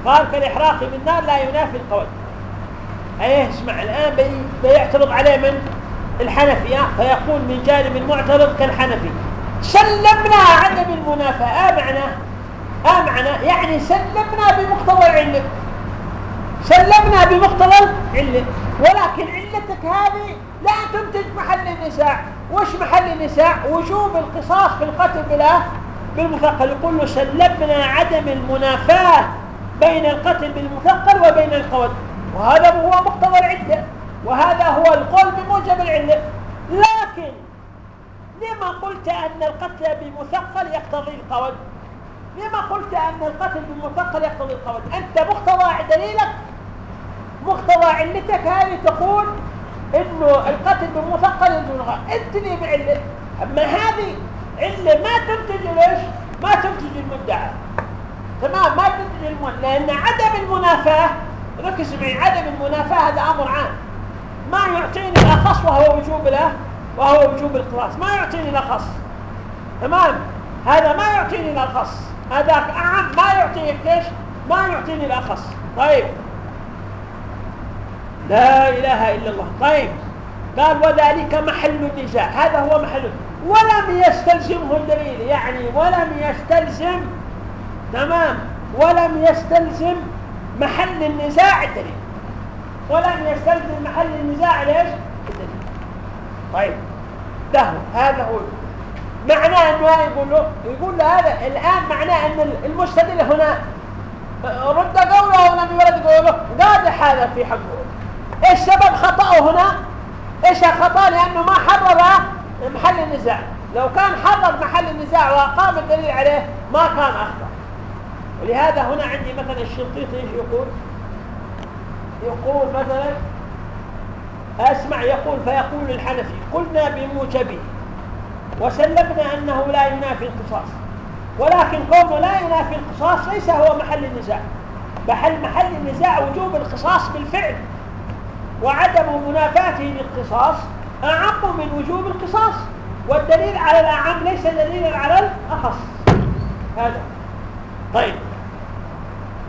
قال كالإحراق بالنار لا ينافي القول إيه اسمع الآن بي بيعترض عليه من؟ الحنفي فيقول من جانب المعترض كالحنفي. سلمنا عدم المنافاة آه معنى آه يعني سلمنا بمقتضى العلة. سلمنا بمقتضى العلة. ولكن علتك هذه لا تنتج محل النزاع. وش محل النزاع؟ وجوب القصاص في القتل بلا بالمثقل. يقول له سلمنا عدم المنافاة بين القتل بالمثقل وبين القود وهذا هو مقتضى العدة وهذا هو القول بموجب العلة. لكن لما قلت أن القتل بمثقل يقتضي القود لما قلت أن القتل بالمثقل يقتضي القود أنت مقتضى دليلك؟ مقتضى علتك هذه تقول إنه القتل بالمثقل انه انتني بعلة. أما هذه إلا ما تنتج ليش؟ ما تنتج المدعى. تمام؟ ما تنتج المدعى لأن عدم المنافاة ركز معي عدم المنافاة هذا أمر عام. ما يعطيني الأخص وهو وجوب له وهو وجوب القياس ما يعطيني الأخص تمام؟ هذا ما يعطيني الأخص هذاك أعم ما يعطيك ليش؟ ما يعطيني الأخص طيب. لا إله إلا الله. طيب. قال وذلك محل النزاع هذا هو محل. ولم يستلزمه الدليل. يعني ولم يستلزم تمام؟ ولم يستلزم محل النزاع الدليل. ولم يستلزم محل النزاع ليش؟ طيب ده هذا هو. معناه إنه يقول له يقول له هذا الآن معناه إن المستدل هنا رد قوله ولم يرد قوله؟ قادح هذا في حقه. إيش سبب خطأه هنا؟ إيش الخطأ لأنه ما حرر محل النزاع. لو كان حرر محل النزاع وقام الدليل عليه ما كان أخطأ. ولهذا هنا عندي مثلا الشنقيطي يقول؟ يقول مثلا أسمع يقول فيقول الحنفي قلنا بموجبه. وسلمنا أنه لا ينافي القصاص. ولكن قوله لا ينافي القصاص ليس هو محل النزاع. محل محل النزاع وجوب القصاص بالفعل وعدم منافاته للقصاص أعم من وجوب القصاص. والدليل على الأعم ليس دليلا على الأخص. هذا. طيب.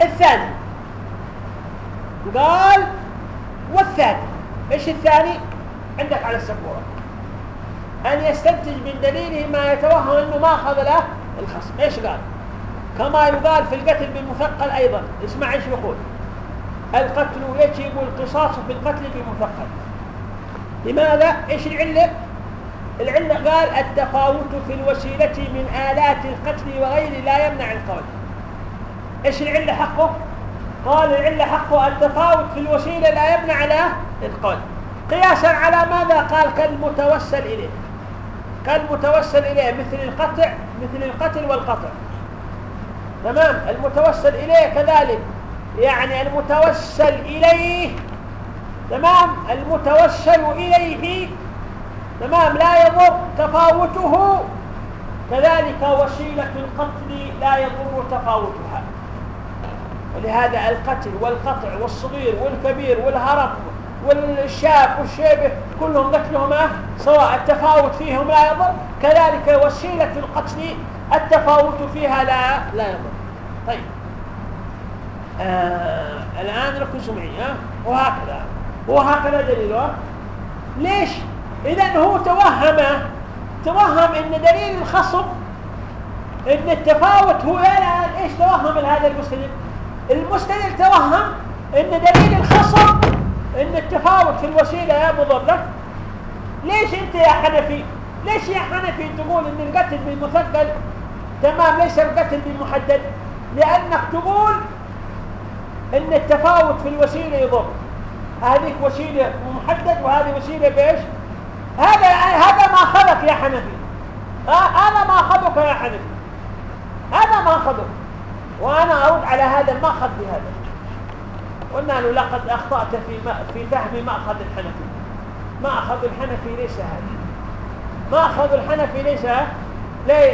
الثاني. قال والثاني إيش الثاني؟ عندك على السبورة. أن يستنتج من دليله ما يتوهم أنه ما أخذ له الخصم. إيش قال؟ كما يقال في القتل بالمثقل أيضا. اسمع إيش يقول. القتل يجب القصاص في القتل بالمثقل. لماذا؟ إيش العلة؟ العلة قال التفاوت في الوسيلة من آلات القتل وغيره لا يمنع القول. إيش العلة حقه؟ قال العله حقه التفاوت في الوسيلة لا يمنع له القول قياسا على ماذا قال كالمتوسل إليه؟ كالمتوسل إليه مثل القطع مثل القتل والقطع. تمام؟ المتوسل إليه كذلك. يعني المتوسل إليه تمام؟ المتوسل إليه تمام؟ لا يضر تفاوته. كذلك وسيلة القتل لا يضر تفاوتها. ولهذا القتل والقطع والصغير والكبير والهرب والشاب والشيبة كلهم قتلهم سواء التفاوت فيهم لا يضر. كذلك وسيلة القتل التفاوت فيها لا لا يضر. طيب. آه الآن ركزوا معي وهكذا. وهكذا دليله ليش؟ اذا هو توهم توهم إن دليل الخصم إن التفاوت هو إيش توهم هذا المستدل المستدل توهم إن دليل الخصم إن التفاوت في الوسيلة يا مضر ليش أنت يا حنفي؟ ليش يا حنفي تقول إن القتل بالمثقل تمام ليس القتل بالمحدد؟ لأنك تقول إن التفاوت في الوسيلة يضر. هذه وسيلة محدد وهذه وسيلة بإيش؟ هذا هذا ما اخذك يا حنفي. هذا ما اخذك يا حنفي. هذا ما اخذك وأنا أرد على هذا المأخذ بهذا. قلنا له لقد أخطأت في في فهم مأخذ الحنفي. مأخذ الحنفي ليس هذا. مأخذ الحنفي ليس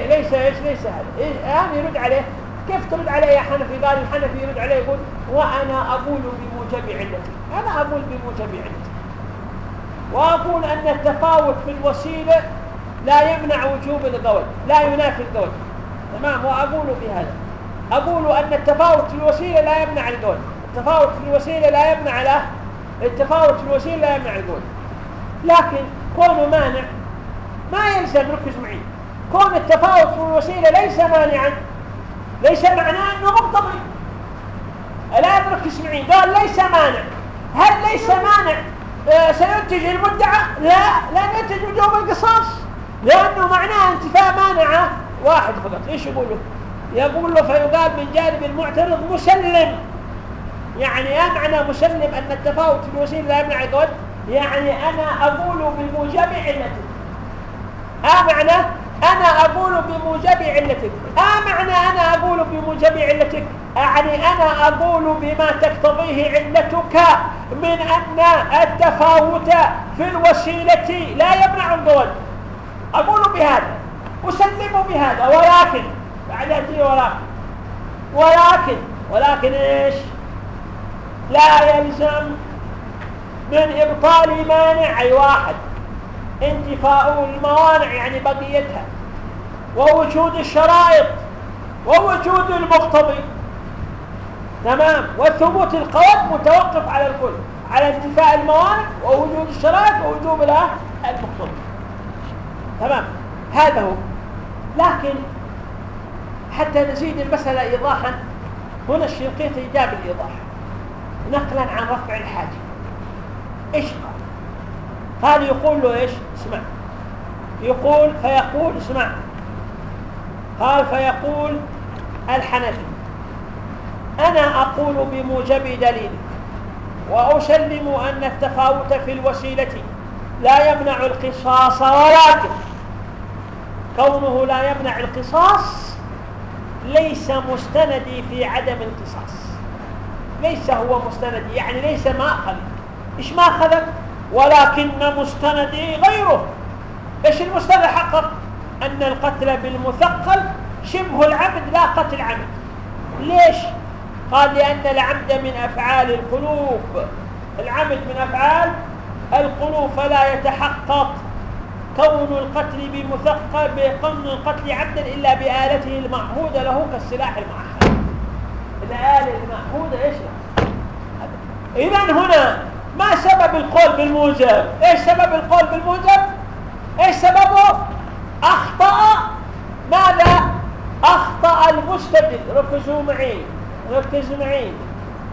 ليس إيش؟ ليس هذا. الان يرد عليه؟ كيف ترد عليه يا حنفي؟ قال الحنفي يرد عليه يقول وأنا أقول بموجب علتي. أنا أقول بموجب علتي. وأقول أن التفاوت في الوسيلة لا يمنع وجوب القول لا ينافي القول تمام؟ وأقول بهذا. أقول أن التفاوت في الوسيلة لا يمنع القول التفاوت في الوسيلة لا يمنع له. التفاوت في الوسيلة لا يمنع القول لكن كونه مانع ما يلزم ركز معي. كون التفاوت في الوسيلة ليس مانعا ليس معناه أنه مقتضي الآن ركز معي. قال ليس مانع. هل ليس مانع؟ آه سينتج المدعى؟ لا. لا ينتج وجوب القصاص. لأنه معناه انتفاء مانعة. واحد فقط. إيش يقول له يقول له فيقال من جانب المعترض مسلم. يعني يا معنى مسلم أن التفاوت في الوسيلة لا يمنع القول يعني أنا أقول بموجب علته ها معنى؟ أنا أقول بموجب علتك. ها معنى أنا أقول بموجب علتك؟ يعني أنا أقول بما تقتضيه علتك من أن التفاوت في الوسيلة لا يمنع القول أقول بهذا أسلم بهذا ولكن بعد ولكن ولكن ولكن إيش؟ لا يلزم من إبطال مانع اي واحد. انتفاء الموانع يعني بقيتها. ووجود الشرائط ووجود المقتضي. تمام؟ وثبوت القول متوقف على الكل. على انتفاء الموانع ووجود الشرائط ووجوب المقتضي. تمام؟ هذا هو. لكن حتى نزيد المسألة إيضاحا. هنا الشنقيطي جاب الإيضاح. نقلا عن رفع الحاجة. إيش قال؟ قال يقول له إيش؟ اسمع. يقول فيقول اسمع. قال فيقول الحنفي أنا أقول بموجب دليلك وأسلم أن التفاوت في الوسيلة لا يمنع القصاص ولكن كونه لا يمنع القصاص ليس مستندي في عدم القصاص. ليس هو مستندي يعني ليس ماخذ إيش ماخذ ولكن مستندي غيره. إيش المستند حقق أن القتل بالمثقل شبه العمد لا قتل عمد. ليش؟ قال لأن العمد من أفعال القلوب. العمد من أفعال القلوب فلا يتحقق. كون القتل بمثقل بقن القتل عبدا إلا بآلته المعهودة له كالسلاح المعهد. الآلة المعهودة إيش إذا هنا ما سبب القول بالموجب؟ إيش سبب القول بالموجب؟ إيش سببه؟ أخطأ ماذا؟ أخطأ المستدل. ركزوا معي ركزوا معي.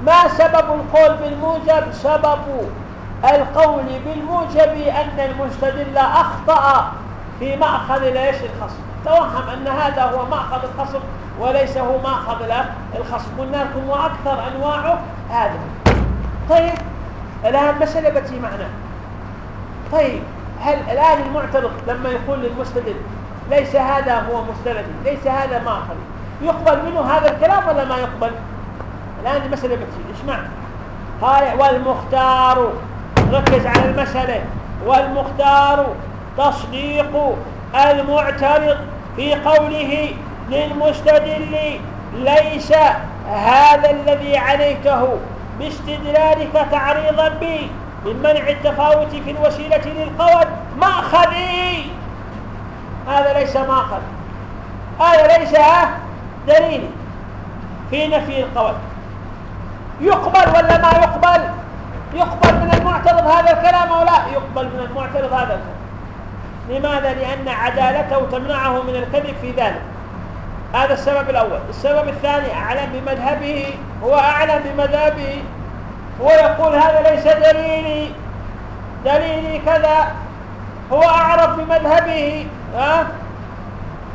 ما سبب القول بالموجب؟ سبب القول بالموجب أن المستدل أخطأ في مأخذ ليش الخصم؟ توهم أن هذا هو مأخذ الخصم وليس هو مأخذ الخصم. قلنا لكم وأكثر أنواعه هذا. طيب الآن مسألة بتي معنا. طيب هل الآن المعترض لما يقول للمستدل ليس هذا هو مستند ليس هذا مأخذ يقبل منه هذا الكلام ولا ما يقبل؟ الآن المسألة بتي إيش معنى؟ والمختار ركز على المسألة والمختار تصديق المعترض في قوله للمستدل ليس هذا الذي عليته باستدلالك تعريضا بي من منع التفاوت في الوسيلة للقول مأخذي هذا ليس مأخذ. هذا ليس دليل في نفي القول. يقبل ولا ما يقبل؟ يقبل من المعترض هذا الكلام أو لا؟ يقبل من المعترض هذا الكلام. لماذا؟ لأن عدالته تمنعه من الكذب في ذلك. هذا السبب الأول. السبب الثاني أعلم بمذهبه هو أعلم بمذهبه. هو يقول هذا ليس دليلي. دليلي كذا. هو أعرف بمذهبه. ها؟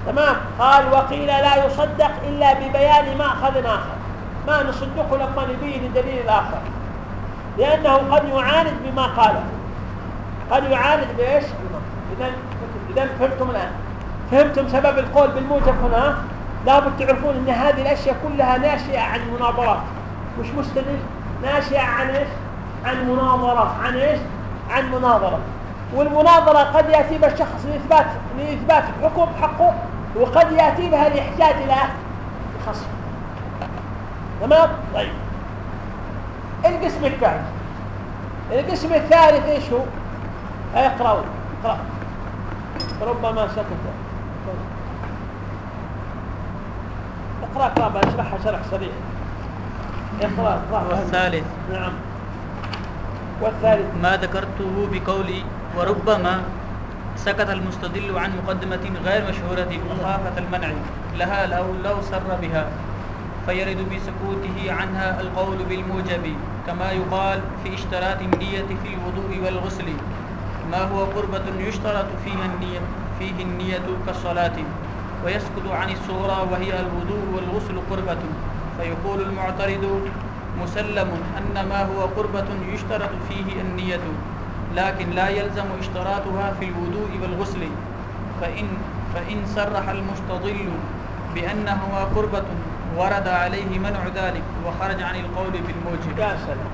تمام. قال وقيل لا يصدق إلا ببيان مأخذ آخر ما نصدقه لما نبيه لدليل الآخر. لأنه قد يعاند بما قاله. قد يعاند بإيش؟ إذا إذا فهمتم الآن. فهمتم سبب القول بالموجب هنا؟ لابد تعرفون أن هذه الأشياء كلها ناشئة عن مناظرات. مش مستدل. ناشئة عن إيش؟ عن مناظرة. عن إيش؟ عن مناظرة. والمناظرة قد يأتي بها الشخص لإثبات لإثبات حكم حقه وقد يأتي بها الإحجاج إلى الخصم تمام؟ طيب. القسم الثالث. القسم الثالث إيش هو؟ اقرأوا اقرأ. ربما سكت اقرأ اقرأ بشرحها شرح سريع. اقرأ اقرأ. والثالث. نعم. والثالث. ما ذكرته بقولي وربما سكت المستدل عن مقدمة غير مشهورة مخافة المنع لها لو لو سر بها فيرد بسكوته عنها القول بالموجب. كما يقال في اشتراط النية في الوضوء والغسل ما هو قربة يشترط فيها النية فيه النية كالصلاة ويسكت عن الصورة وهي الوضوء والغسل قربة. فيقول المعترض مسلم أن ما هو قربة يشترط فيه النية لكن لا يلزم اشتراطها في الوضوء والغسل. فإن, فإن صرح المستضل بأنهما قربة ورد عليه منع ذلك وخرج عن القول بالموجب. يا سلام.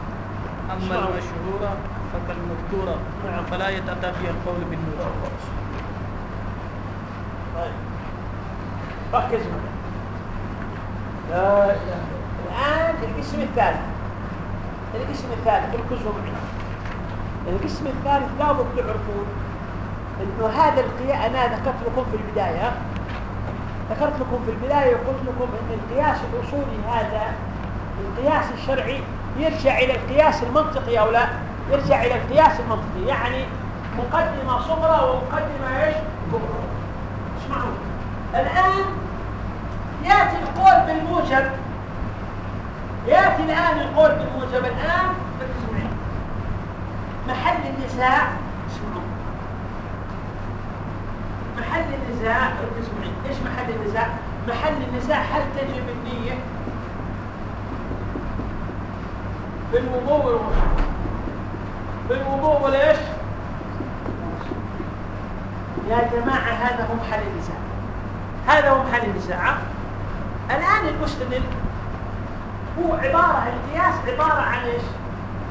أما المشهورة فكالمذكورة نعم. فلا يتأتى فيها القول بالموجب. طيب. ركز الله. الآن القسم الثالث. القسم الثالث ركزوا معي. القسم الثالث لابد تعرفون إنه هذا القياس أنا ذكرت لكم في البداية ذكرت لكم في البداية وقلت لكم أن القياس الأصولي هذا القياس الشرعي يرجع إلى القياس المنطقي أو لا؟ يرجع إلى القياس المنطقي يعني مقدمة صغرى ومقدمة إيش؟ كبرى. اسمعوا. الآن يأتي القول بالموجب. يأتي الآن القول بالموجب. معي محل النزاع اسمعوا محل النزاع إيش محل النزاع محل النزاع هل تجب النيه بالوضوء والغسل بالوضوء ولا إيش؟ يا جماعة هذا هو محل النزاع هذا هو محل النزاع الآن المستدل هو عبارة القياس عبارة عن إيش؟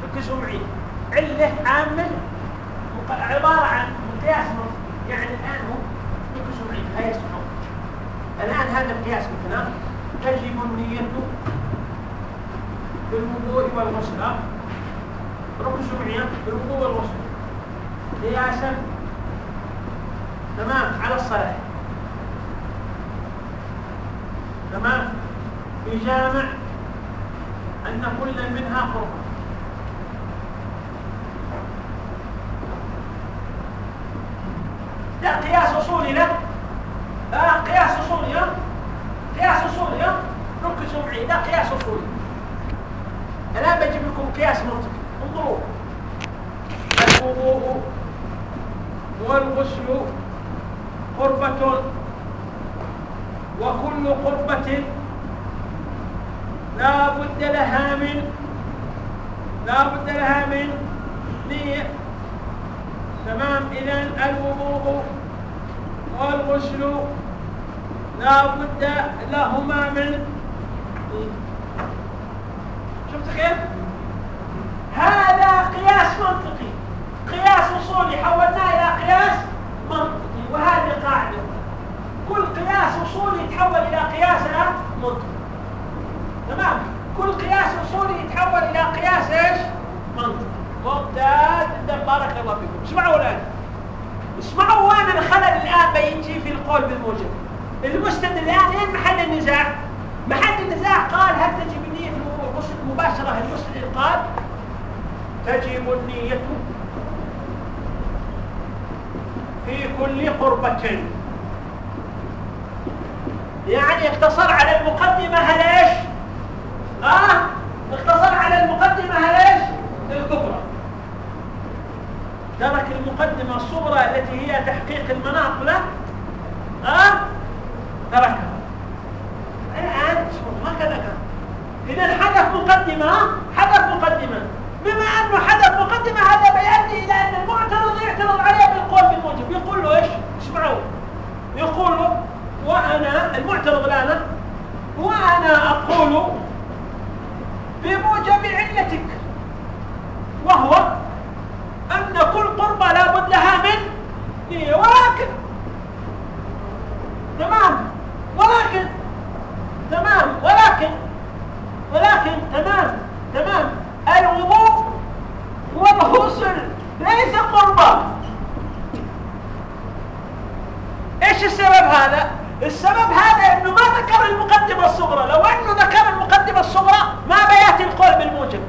ركزوا معي علة عامل عبارة عن قياس يعني الآن هو اسمعوا الآن هذا القياس مثلا تجب النية بالوضوء والغسل. ركزوا معي بالوضوء والغسل. قياسا. تمام على الصلاة. تمام؟ في جامع أن كل منها قربة ده قياس أصولي له آه قياس أصولي قياس أصولي ركزوا معي ده قياس أصولي الآن بجيب لكم قياس منطقي انظروا. الوضوء والغسل قربة. وكل قربة لا بد لها من لا بد لها من نية. تمام. إذا الوضوء والغسل لا بد لهما من شفت كيف؟ هذا قياس منطقي. قياس أصولي حولناه إلى قياس منطقي وهذه قاعدة. كل قياس أصولي يتحول إلى قياس منطقي. تمام؟ كل قياس أصولي يتحول إلى قياس إيش؟ منطقي. ممتاز جدا بارك الله فيكم. اسمعوا الآن. اسمعوا وين الخلل الآن بيجي في القول بالموجب. المستند الآن اين محل النزاع. محل النزاع قال هل تجب مباشرة المستند قال تجب النية في كل قربة. يعني اقتصر على المقدمة هل إيش آه اقتصر على المقدمة هل إيش الكبرى. ترك المقدمة الصغرى التي هي تحقيق المناط له آه تركها. الآن هكذا كان إذا حدث مقدمة حدث مقدمة. بما أنه حدث مقدمة هذا بيؤدي إلى أن المعترض يعترض عليه بالقول بالموجب. يقول له إيش؟ اسمعوا. يقول له وأنا المعترض الآن وأنا أقول بموجب علتك وهو أن كل قربة لا بد لها من نية. ولكن تمام ولكن تمام ولكن ولكن تمام تمام الوضوء والغسل ليس قربة إيش السبب هذا السبب هذا انه ما ذكر المقدمة الصغرى لو انه ذكر المقدمة الصغرى ما بياتي القول بالموجب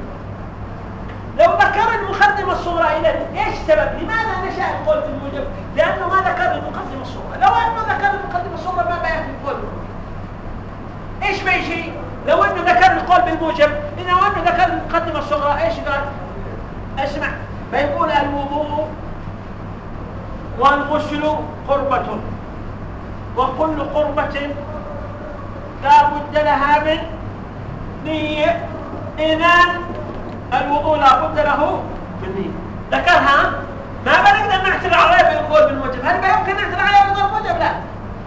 لو ذكر المقدمة الصغرى اذا إيش السبب لماذا نشأ القول بالموجب لأنه ما ذكر المقدمة الصغرى لو انه ذكر المقدمة الصغرى ما بياتي القول بالموجب إيش بيجي لو انه ذكر القول بالموجب اذا انه ذكر المقدمة الصغرى إيش قال اسمع بيقول الوضوء والغسل قربة. وكل قربة لا بد لها من نية إذا الوضوء لا بد له من نية. ذكرها؟ ما بنقدر نعترض عليه بالقول بالموجب. هل يمكن نعترض عليه بالقول بالموجب؟ لا.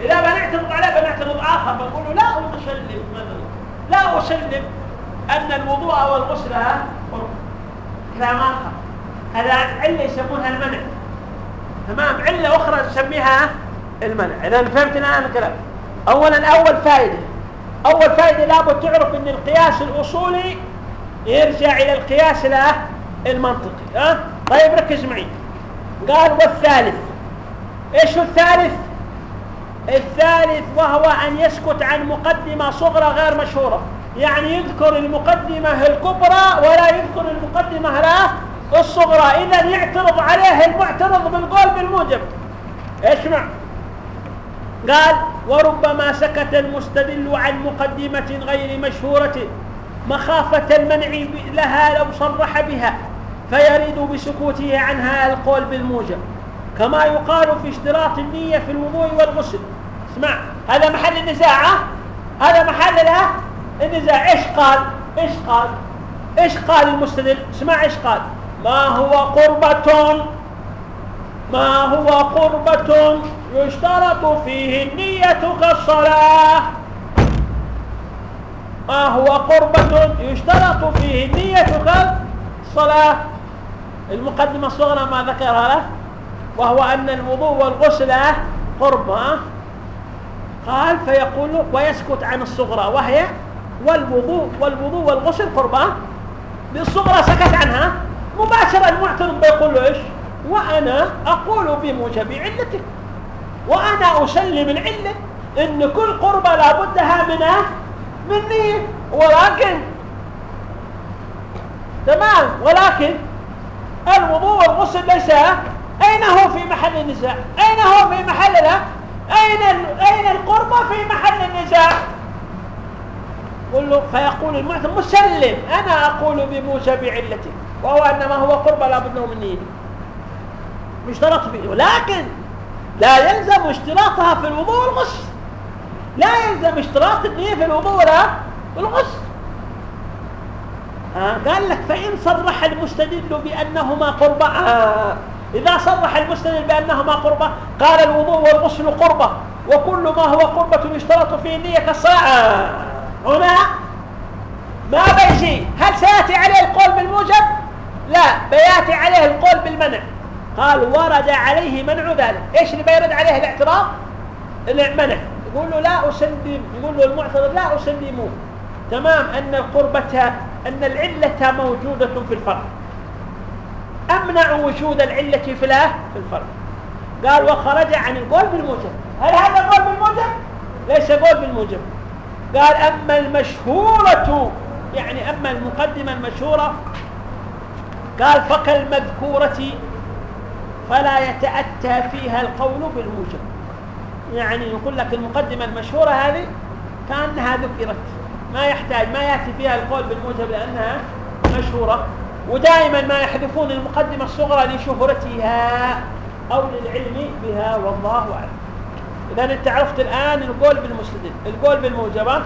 إذا بنعترض عليه بنعترض آخر. بنقول لا أسلم. مثلا لا أسلم أن الوضوء والغسل كلام آخر. هذا علة يسمونها المنع. تمام؟ علة أخرى نسميها المنع. إذا فهمت الآن الكلام. أولا أول فائدة. أول فائدة لابد تعرف أن القياس الأصولي يرجع إلى القياس المنطقي ها؟ طيب ركز معي. قال والثالث. هو الثالث؟ الثالث وهو أن يسكت عن مقدمة صغرى غير مشهورة. يعني يذكر المقدمة الكبرى ولا يذكر المقدمة لا الصغرى إذا يعترض عليه المعترض بالقول بالموجب اسمع. قال وربما سكت المستدل عن مقدمة غير مشهورة مخافة المنع لها لو صرح بها فيريد بسكوته عنها القول بالموجب كما يقال في اشتراط النية في الوضوء والغسل. اسمع. هذا محل النزاع هذا محل له؟ النزاع. إيش قال؟ إيش قال؟ إيش قال المستدل؟ اسمع إيش قال. ما هو قربة؟ ما هو قربة؟ يشترط فيه النية كالصلاة. ما هو قربة؟ يشترط فيه النية كالصلاة. المقدمة الصغرى ما ذكرها له وهو أن الوضوء والغسل قربة قال فيقول ويسكت عن الصغرى وهي والوضوء والوضوء والغسل قربة بالصغرى سكت عنها. مباشرة المعترض بيقول له إيش؟ وأنا أقول بموجب علتك وأنا أسلم العلة إن كل قربة لابدها منها من نية ولكن تمام. ولكن الوضوء والغسل ليس أين هو في محل النزاع؟ أين هو في محل لا؟ أين أين القربة في محل النزاع؟ له فيقول المعترض مسلم. أنا أقول بموجب علتك وهو أن ما هو قربة لا بد من نية مشترط به ولكن لا يلزم اشتراطها في الوضوء والغسل لا يلزم اشتراط النية في الوضوء ولا والغسل آه قال لك فإن صرح المستدل بأنهما قربة آه إذا صرح المستدل بأنهما قربة قال الوضوء والغسل قربة وكل ما هو قربة يشترط فيه النية كالصلاة آه هنا ما بيجي. هل سيأتي عليه القول بالموجب؟ لا بياتي عليه القول بالمنع. قال ورد عليه منع ذلك. إيش اللي بيرد عليه الاعتراض؟ المنع يقول له لا اسلم يقول له المعترض لا اسلمه تمام. أن القربة أن العلة موجودة في الفرق أمنع وجود العلة في في الفرق قال وخرج عن القول بالموجب. هل هذا قول بالموجب؟ ليس قول بالموجب. قال أما المشهورة يعني أما المقدمة المشهورة قال فكالمذكورة فلا يتأتى فيها القول بالموجب. يعني يقول لك المقدمة المشهورة هذه كأنها ذكرت. ما يحتاج ما يأتي فيها القول بالموجب لأنها مشهورة. ودائما ما يحذفون المقدمة الصغرى لشهرتها أو للعلم بها والله أعلم. إذا أنت عرفت الآن القول بالمستدل القول بالموجبة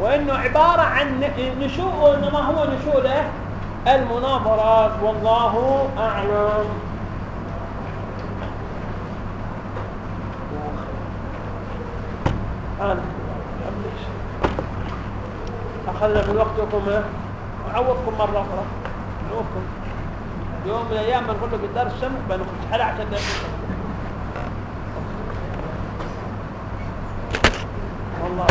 وإنه عبارة عن نشوء إنما هو نشوء له المناظرات والله أعلم. أنا أخذنا من وقتكم أعوضكم مرة أخرى. أعوضكم يوم من الأيام ما نقول لك الدرس سمح بنخش حلقة عشان والله.